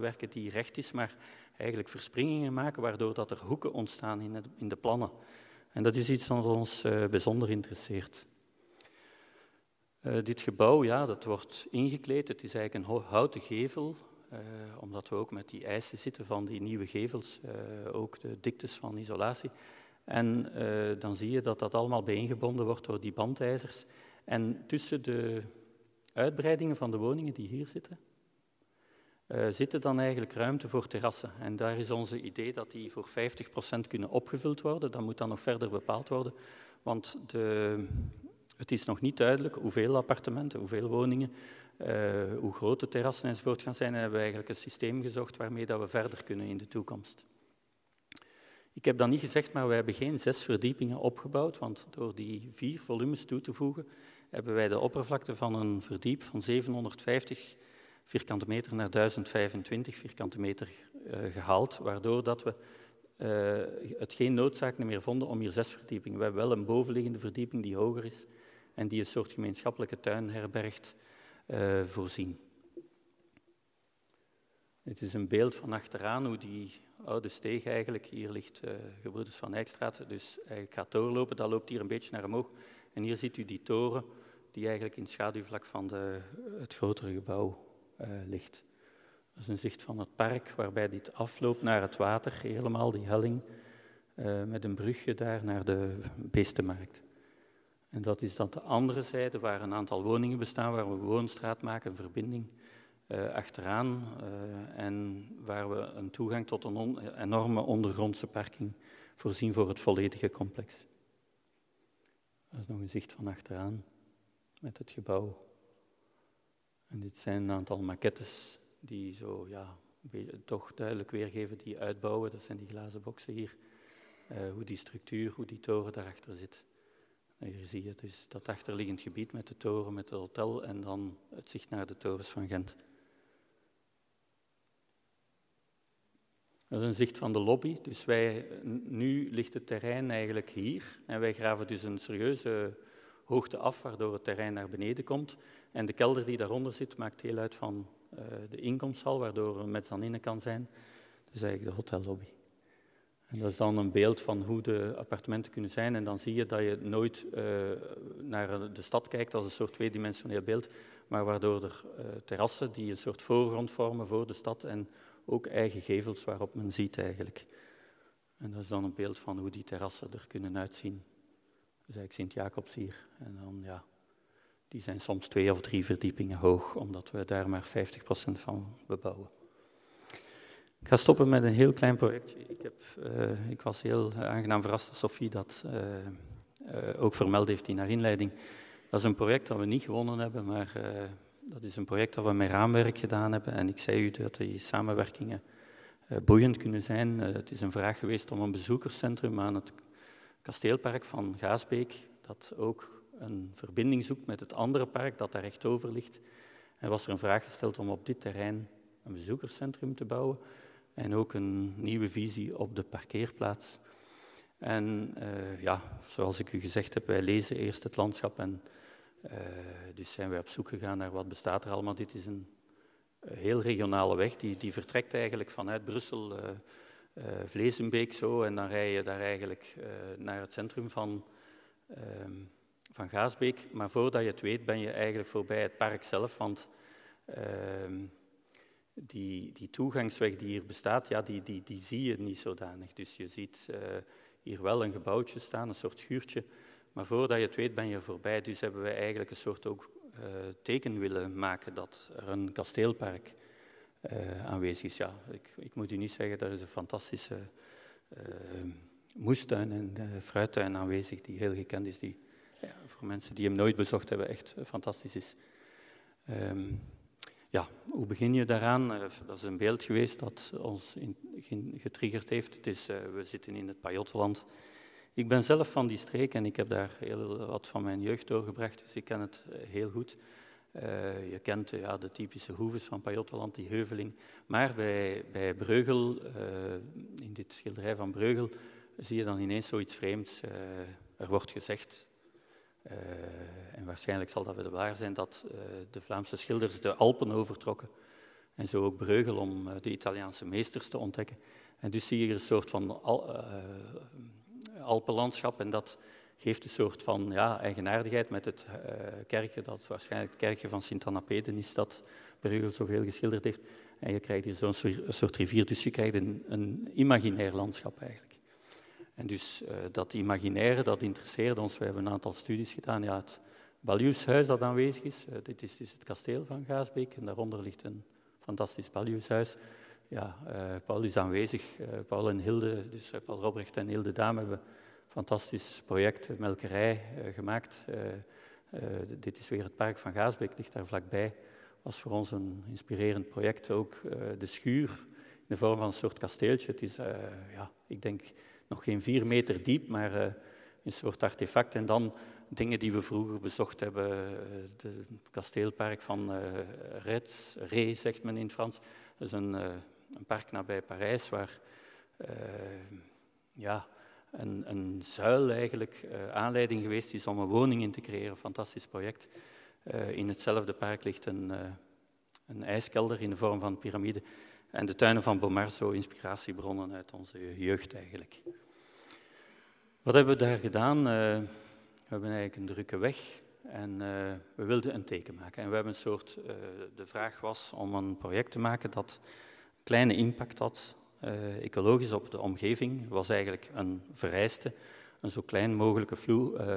B: werken die recht is, maar eigenlijk verspringingen maken, waardoor dat er hoeken ontstaan in, in de plannen. En dat is iets wat ons bijzonder interesseert. dit gebouw, ja, dat wordt ingekleed. Het is eigenlijk een houten gevel, omdat we ook met die eisen zitten van die nieuwe gevels, ook de diktes van isolatie. En dan zie je dat dat allemaal bijeengebonden wordt door die bandijzers. En tussen de uitbreidingen van de woningen die hier zitten, uh, zit er dan eigenlijk ruimte voor terrassen. En daar is onze idee dat die voor 50% kunnen opgevuld worden. Dat moet dan nog verder bepaald worden, want de, het is nog niet duidelijk hoeveel appartementen, hoeveel woningen, uh, hoe groot de terrassen enzovoort gaan zijn. En hebben we eigenlijk een systeem gezocht waarmee dat we verder kunnen in de toekomst. Ik heb dat niet gezegd, maar we hebben geen zes verdiepingen opgebouwd, want door die vier volumes toe te voegen, hebben wij de oppervlakte van een verdiep van 750 vierkante meter naar 1025 vierkante meter uh, gehaald, waardoor dat we uh, het geen noodzaak meer vonden om hier zes verdiepingen. We hebben wel een bovenliggende verdieping die hoger is en die een soort gemeenschappelijke tuin herbergt, uh, voorzien. Het is een beeld van achteraan hoe die oude steeg eigenlijk, hier ligt uh, Gebroeders van Eyckstraat, dus hij gaat doorlopen, dat loopt hier een beetje naar omhoog. En hier ziet u die toren die eigenlijk in schaduwvlak van de, het grotere gebouw uh, ligt. Dat is een zicht van het park waarbij dit afloopt naar het water, helemaal die helling, uh, met een brugje daar naar de beestenmarkt. En dat is dan de andere zijde waar een aantal woningen bestaan, waar we een woonstraat maken, een verbinding uh, achteraan uh, en waar we een toegang tot een enorme ondergrondse parking voorzien voor het volledige complex. Dat is nog een zicht van achteraan met het gebouw. En dit zijn een aantal maquettes die zo, ja, toch duidelijk weergeven die uitbouwen. Dat zijn die glazen boksen hier. Uh, hoe die structuur, hoe die toren daarachter zit. En hier zie je dus dat achterliggend gebied met de toren, met het hotel en dan het zicht naar de torens van Gent. Dat is een zicht van de lobby. Dus wij, nu ligt het terrein eigenlijk hier. En wij graven dus een serieuze hoogte af, waardoor het terrein naar beneden komt. En de kelder die daaronder zit, maakt deel uit van uh, de inkomsthal, waardoor een mezzanine kan zijn. Dus eigenlijk de hotellobby. En dat is dan een beeld van hoe de appartementen kunnen zijn. En dan zie je dat je nooit uh, naar de stad kijkt als een soort tweedimensioneel beeld, maar waardoor er uh, terrassen die een soort voorgrond vormen voor de stad en ook eigen gevels waarop men ziet eigenlijk. En dat is dan een beeld van hoe die terrassen er kunnen uitzien. Dus eigenlijk Sint-Jacobs hier. En dan, ja, die zijn soms twee of drie verdiepingen hoog, omdat we daar maar 50% van bebouwen. Ik ga stoppen met een heel klein projectje. Ik, heb, uh, ik was heel aangenaam verrast dat Sophie dat uh, uh, ook vermeld heeft in haar inleiding. Dat is een project dat we niet gewonnen hebben, maar dat is een project dat we met raamwerk gedaan hebben. En ik zei u dat die samenwerkingen boeiend kunnen zijn. het is een vraag geweest om een bezoekerscentrum aan het kasteelpark van Gaasbeek, dat ook een verbinding zoekt met het andere park dat daar recht over ligt. En was er een vraag gesteld om op dit terrein een bezoekerscentrum te bouwen en ook een nieuwe visie op de parkeerplaats. En uh, ja, zoals ik u gezegd heb, wij lezen eerst het landschap en uh, dus zijn wij op zoek gegaan naar wat bestaat er allemaal. Dit is een uh, heel regionale weg, die, die vertrekt eigenlijk vanuit Brussel, Vlezenbeek zo, en dan rij je daar eigenlijk naar het centrum van, ehm, van Gaasbeek. Maar voordat je het weet ben je eigenlijk voorbij het park zelf, want ehm, die, die toegangsweg die hier bestaat, ja, die, die, die zie je niet zodanig. Dus je ziet uh, hier wel een gebouwtje staan, een soort schuurtje, maar voordat je het weet ben je voorbij. Dus hebben wij eigenlijk een soort ook uh, teken willen maken dat er een kasteelpark uh, aanwezig is. Ja, ik, ik, moet u niet zeggen, dat is een fantastische moestuin en fruittuin aanwezig die heel gekend is, die ja, voor mensen die hem nooit bezocht hebben echt fantastisch is. Um, ja, hoe begin je daaraan? Dat is een beeld geweest dat ons getriggerd heeft. Het is, we zitten in het Pajottenland. Ik ben zelf van die streek en ik heb daar heel wat van mijn jeugd doorgebracht, dus ik ken het uh, heel goed. je kent ja, de typische hoeves van Pajottenland, die heuveling. Maar bij, bij Breugel, in dit schilderij van Breugel, zie je dan ineens zoiets vreemds. er wordt gezegd en waarschijnlijk zal dat wel waar zijn dat de Vlaamse schilders de Alpen overtrokken. En zo ook Breugel om de Italiaanse meesters te ontdekken. En dus zie je een soort van al, Alpenlandschap en dat geeft een soort van ja, eigenaardigheid met het kerkje, dat waarschijnlijk het kerkje van Sint-Anna Peden is, dat Breugel zoveel geschilderd heeft. En je krijgt hier zo'n soort rivier, dus je krijgt een, imaginair landschap eigenlijk. En dus uh, dat imaginaire, dat interesseerde ons. We hebben een aantal studies gedaan. Ja, het Baliushuis dat aanwezig is, uh, dit is, is, het kasteel van Gaasbeek en daaronder ligt een fantastisch Palliushuis. Ja, Paul is aanwezig. Paul en Hilde, dus Paul Robrecht en Hilde Dame hebben fantastisch project, melkerij, gemaakt. dit is weer het park van Gaasbeek, ligt daar vlakbij. Was voor ons een inspirerend project. Ook de schuur in de vorm van een soort kasteeltje. Het is, ja, ik denk, nog geen vier meter diep, maar een soort artefact. En dan dingen die we vroeger bezocht hebben, het kasteelpark van uh, Retz, Ré zegt men in het Frans. Dat is een, een park nabij Parijs waar ja, een, een, zuil eigenlijk aanleiding geweest is om een woning in te creëren. Fantastisch project. in hetzelfde park ligt een, een ijskelder in de vorm van een piramide. En de tuinen van Bomarzo, inspiratiebronnen uit onze jeugd eigenlijk. Wat hebben we daar gedaan? We hebben eigenlijk een drukke weg en we wilden een teken maken. En we hebben een soort, de vraag was om een project te maken dat een kleine impact had, ecologisch op de omgeving. was eigenlijk een vereiste, een zo klein mogelijke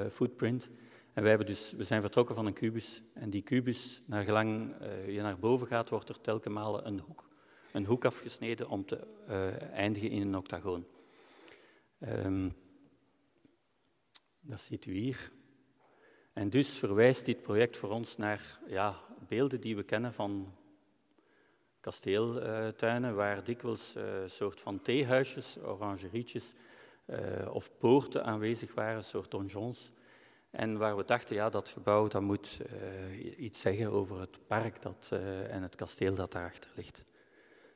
B: footprint. En wij hebben dus, we zijn vertrokken van een kubus. En die kubus, naar gelang je naar boven gaat, wordt er telkens een hoek, een hoek afgesneden om te eindigen in een octagoon. Um, dat ziet u hier. En dus verwijst dit project voor ons naar ja, beelden die we kennen van kasteeltuinen, waar dikwijls een uh, soort van theehuisjes, orangerietjes uh, of poorten aanwezig waren, een soort donjons. En waar we dachten, ja, dat gebouw dat moet uh, iets zeggen over het park dat, en het kasteel dat daarachter ligt.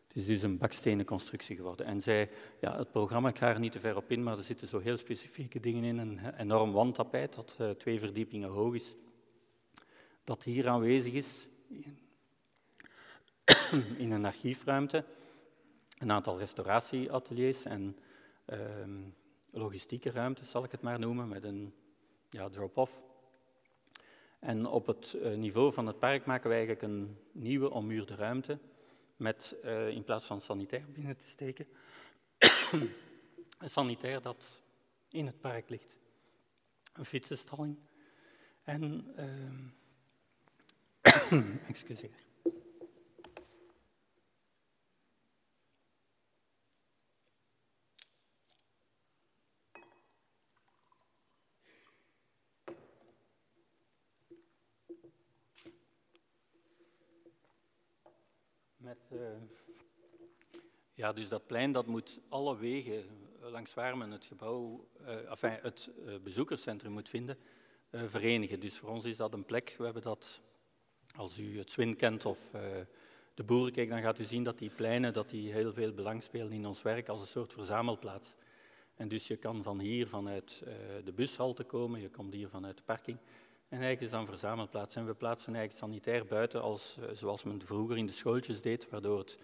B: Het is dus een bakstenen constructie geworden. En zij, ja, het programma, ik ga er niet te ver op in, maar er zitten zo heel specifieke dingen in. Een enorm wandtapijt dat twee verdiepingen hoog is, dat hier aanwezig is in een archiefruimte. Een aantal restauratieateliers en uh, logistieke ruimtes, zal ik het maar noemen, met een ja, drop-off. En op het uh, niveau van het park maken wij eigenlijk een nieuwe ommuurde ruimte met uh, in plaats van sanitair binnen te steken, een sanitair dat in het park ligt. Een fietsenstalling. En, uh, excuseer. Met, uh, ja, dus dat plein dat moet alle wegen eh, langs waar men het gebouw, uh, het uh, bezoekerscentrum moet vinden, verenigen. Dus voor ons is dat een plek. We hebben dat, als u het Swin kent of de Boerenkerk, dan gaat u zien dat die pleinen dat die heel veel belang spelen in ons werk als een soort verzamelplaats. En dus je kan van hier vanuit de bushalte komen, je komt hier vanuit de parking. En eigenlijk is dan verzamelplaats. En we plaatsen eigenlijk sanitair buiten, als, eh, zoals men vroeger in de schooltjes deed, waardoor het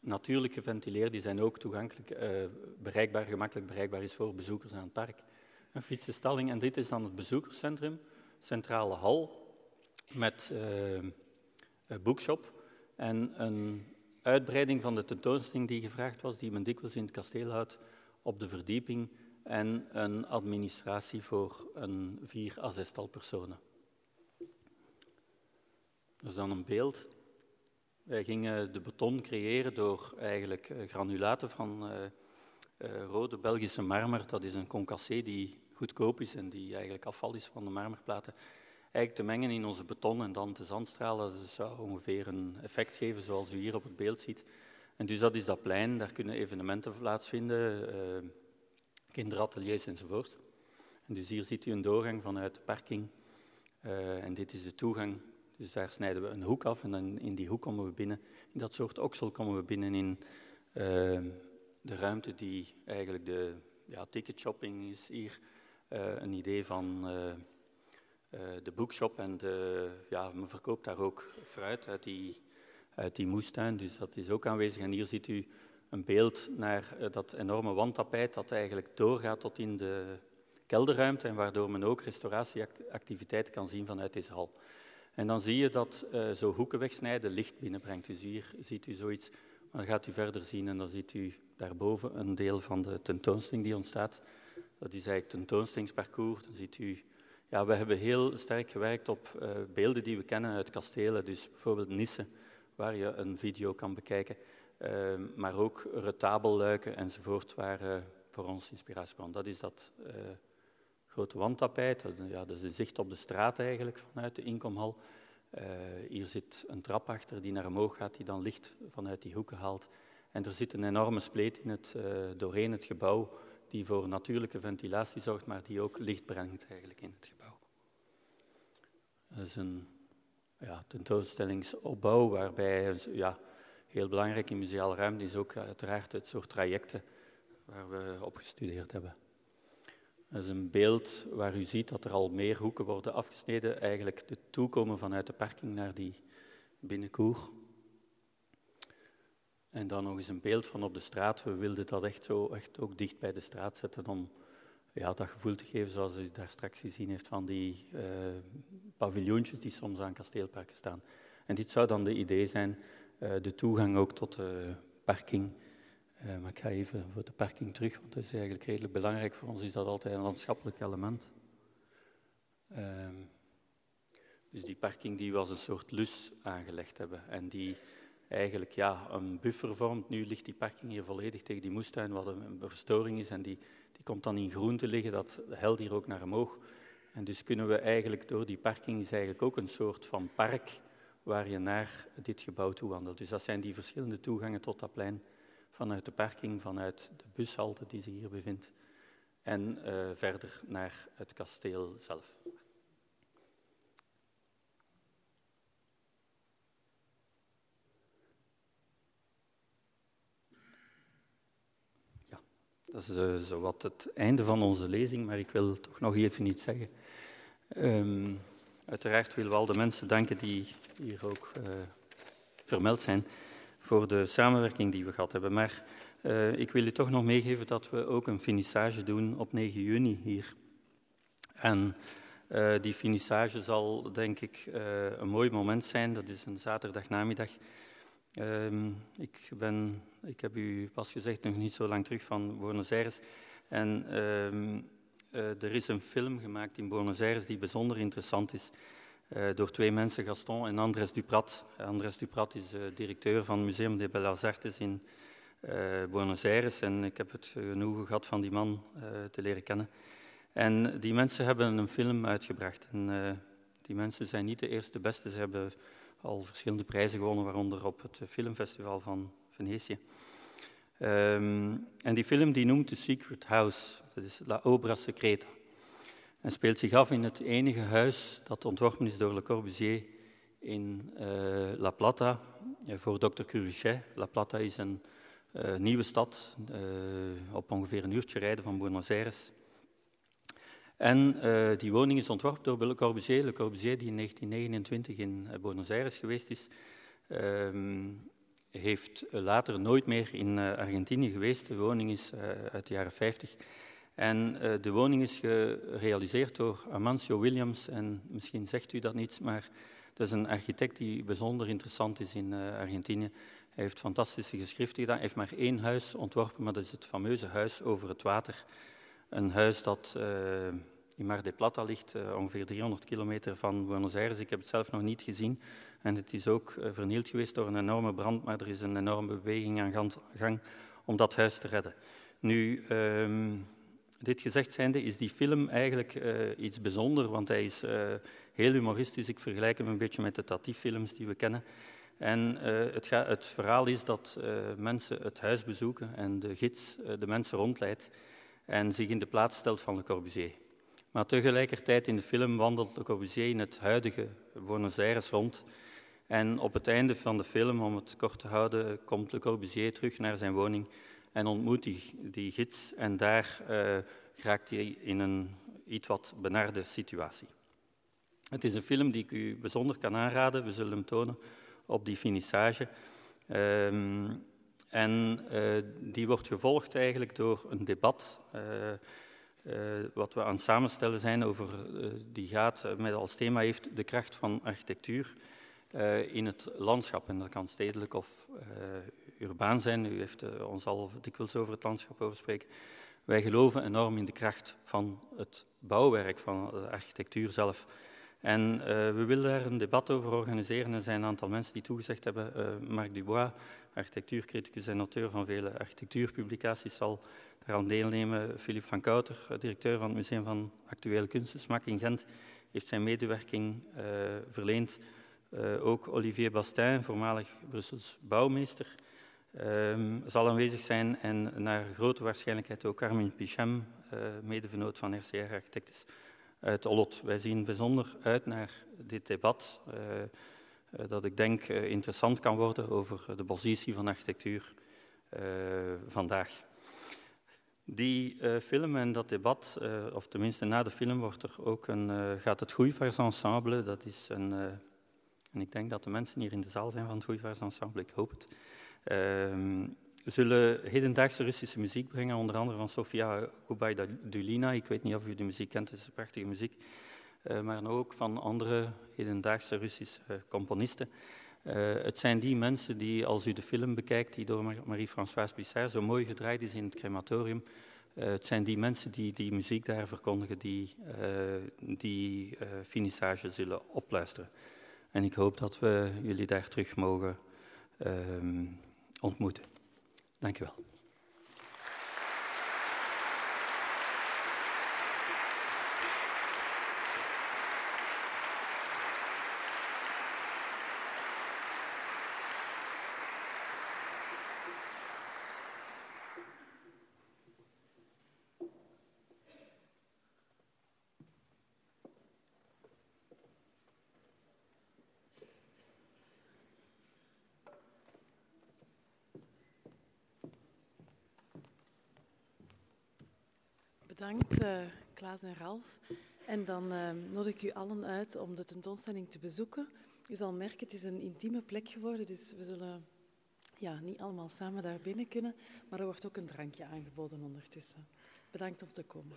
B: natuurlijk geventileerd is en ook toegankelijk, uh, bereikbaar, gemakkelijk bereikbaar is voor bezoekers aan het park. Een fietsenstalling, en dit is dan het bezoekerscentrum, centrale hal, met uh, een boekshop en een uitbreiding van de tentoonstelling die gevraagd was, die men dikwijls in het kasteel houdt, op de verdieping en een administratie voor een vier à zestal personen. Is dan een beeld. Wij gingen de beton creëren door eigenlijk eh, granulaten van uh, uh, rode Belgische marmer. Dat is een concassé die goedkoop is en die eigenlijk afval is van de marmerplaten. Eigenlijk te mengen in onze beton en dan te zandstralen. Dat zou ongeveer een effect geven zoals u hier op het beeld ziet. En dus dat is dat plein, daar kunnen evenementen plaatsvinden. Kinderateliers enzovoort. En dus hier ziet u een doorgang vanuit de parking. Uh, en dit is de toegang. Dus daar snijden we een hoek af en dan in die hoek komen we binnen. In dat soort oksel komen we binnen in uh, de ruimte die eigenlijk de ja, ticketshopping is hier. Uh, een idee van de boekshop en de, ja, men verkoopt daar ook fruit uit die, uit die moestuin. Dus dat is ook aanwezig. En hier ziet u een beeld naar uh, dat enorme wandtapijt dat eigenlijk doorgaat tot in de kelderruimte en waardoor men ook restauratieactiviteiten kan zien vanuit deze hal. En dan zie je dat uh, zo hoeken wegsnijden licht binnenbrengt. Dus hier ziet u zoiets, maar dan gaat u verder zien en dan ziet u daarboven een deel van de tentoonstelling die ontstaat. Dat is eigenlijk tentoonstellingsparcours. Dan ziet u, ja, we hebben heel sterk gewerkt op uh, beelden die we kennen uit kastelen. Dus bijvoorbeeld Nice waar je een video kan bekijken. Ehm, maar ook retabelluiken enzovoort waren voor ons inspiratiebron. Dat is dat uh, grote wandtapijt, dat, ja, dat is de zicht op de straat eigenlijk vanuit de inkomhal. Uh, hier zit een trap achter die naar omhoog gaat, die dan licht vanuit die hoeken haalt. En er zit een enorme spleet in het, doorheen het gebouw, die voor natuurlijke ventilatie zorgt, maar die ook licht brengt eigenlijk in het gebouw. Dat is een ja, tentoonstellingsopbouw waarbij, ja, heel belangrijk in museale ruimte is ook uiteraard het soort trajecten waar we op gestudeerd hebben. Dat is een beeld waar u ziet dat er al meer hoeken worden afgesneden, eigenlijk de toekomen vanuit de parking naar die binnenkoer. En dan nog eens een beeld van op de straat. We wilden dat echt, zo, echt ook dicht bij de straat zetten om ja, dat gevoel te geven zoals u daar straks gezien heeft van die uh, paviljoentjes die soms aan kasteelparken staan. En dit zou dan de idee zijn, de toegang ook tot de parking uh, maar ik ga even voor de parking terug, want dat is eigenlijk redelijk belangrijk. Voor ons is dat altijd een landschappelijk element. Uh, dus die parking die was een soort lus aangelegd hebben en die eigenlijk ja, een buffer vormt. Nu ligt die parking hier volledig tegen die moestuin, wat een verstoring is en die, die komt dan in groen te liggen, dat helpt hier ook naar omhoog. En dus kunnen we eigenlijk door die parking is eigenlijk ook een soort van park waar je naar dit gebouw toe wandelt. Dus dat zijn die verschillende toegangen tot dat plein vanuit de parking, vanuit de bushalte die zich hier bevindt en uh, verder naar het kasteel zelf. Ja, dat is uh, zowat het einde van onze lezing, maar ik wil toch nog even iets zeggen. Um, uiteraard willen we al de mensen danken die hier ook uh, vermeld zijn voor de samenwerking die we gehad hebben. Maar uh, ik wil u toch nog meegeven dat we ook een finissage doen op 9 juni hier. En uh, die finissage zal denk ik een mooi moment zijn. Dat is een zaterdagnamiddag. Um, ik, ben, ik heb u pas gezegd, nog niet zo lang terug van Buenos Aires. En um, er is een film gemaakt in Buenos Aires die bijzonder interessant is. Uh, door twee mensen, Gaston en Andres Duprat. Andres Duprat is uh, directeur van het Museum de Bellas Artes in Buenos Aires en ik heb het genoegen gehad van die man te leren kennen. En die mensen hebben een film uitgebracht. En die mensen zijn niet de eerste beste, ze hebben al verschillende prijzen gewonnen, waaronder op het filmfestival van Venetië. Um, en die film die noemt The Secret House, dat is La Obra Secreta en speelt zich af in het enige huis dat ontworpen is door Le Corbusier in uh, La Plata uh, voor Dr. Curuchet. La Plata is een uh, nieuwe stad op ongeveer een uurtje rijden van Buenos Aires. En die woning is ontworpen door Le Corbusier. Le Corbusier, die in 1929 in Buenos Aires geweest is, ehm, heeft later nooit meer in Argentinië geweest. De woning is uit de jaren 50. En de woning is gerealiseerd door Amancio Williams. En misschien zegt u dat niets, maar dat is een architect die bijzonder interessant is in Argentinië. Hij heeft fantastische geschriften gedaan. Hij heeft maar één huis ontworpen, maar dat is het fameuze huis over het water. Een huis dat in Mar de Plata ligt, ongeveer 300 kilometer van Buenos Aires. Ik heb het zelf nog niet gezien. En het is ook vernield geweest door een enorme brand, maar er is een enorme beweging aan gang om dat huis te redden. Nu... Um, dit gezegd zijnde is die film eigenlijk uh, iets bijzonders, want hij is uh, heel humoristisch. Ik vergelijk hem een beetje met de Tati-films die we kennen. En het, het, verhaal is dat mensen het huis bezoeken en de gids de mensen rondleidt en zich in de plaats stelt van Le Corbusier. Maar tegelijkertijd in de film wandelt Le Corbusier in het huidige Buenos Aires rond. En op het einde van de film, om het kort te houden, komt Le Corbusier terug naar zijn woning en ontmoet die, gids en daar uh, raakt hij in een iets wat benarde situatie. Het is een film die ik u bijzonder kan aanraden. We zullen hem tonen op die finissage. Um, en uh, die wordt gevolgd eigenlijk door een debat wat we aan het samenstellen zijn over, die gaat met als thema heeft de kracht van architectuur in het landschap. En dat kan stedelijk of urbaan zijn. U heeft uh, ons al dikwijls over het landschap over spreken. Wij geloven enorm in de kracht van het bouwwerk, van de architectuur zelf. En we willen daar een debat over organiseren. Er zijn een aantal mensen die toegezegd hebben. Marc Dubois, architectuurcriticus en auteur van vele architectuurpublicaties, zal daaraan deelnemen. Philippe van Kouter, directeur van het Museum van Actuele Kunsten, SMAK in Gent, heeft zijn medewerking verleend. Ook Olivier Bastin, voormalig Brussels bouwmeester, um, zal aanwezig zijn en naar grote waarschijnlijkheid ook Carmen Pichem, uh, medevenoot van RCR Architectes uit Olot. Wij zien bijzonder uit naar dit debat, uh, dat ik denk interessant kan worden over de positie van architectuur vandaag. Die film en dat debat, of tenminste na de film, wordt er ook een, gaat het Goeivaarsensemble, dat is een, en ik denk dat de mensen hier in de zaal zijn van het Goeivaarsensemble, ik hoop het, Um, zullen hedendaagse Russische muziek brengen, onder andere van Sofia Dulina. Ik weet niet of u die muziek kent, het is prachtige muziek. Uh, maar ook van andere hedendaagse Russische componisten. Uh, het zijn die mensen die, als u de film bekijkt, die door Marie-Françoise Bissard zo mooi gedraaid is in het crematorium, het zijn die mensen die die muziek daar verkondigen, die die finissage zullen opluisteren. En ik hoop dat we jullie daar terug mogen ehm, ontmoeten. Dank je wel.
A: Uh, Klaas en Ralf. En dan uh, nodig ik u allen uit om de tentoonstelling te bezoeken. U zal merken, het is een intieme plek geworden, dus we zullen ja, niet allemaal samen daar binnen kunnen. Maar er wordt ook een drankje aangeboden ondertussen. Bedankt om te komen.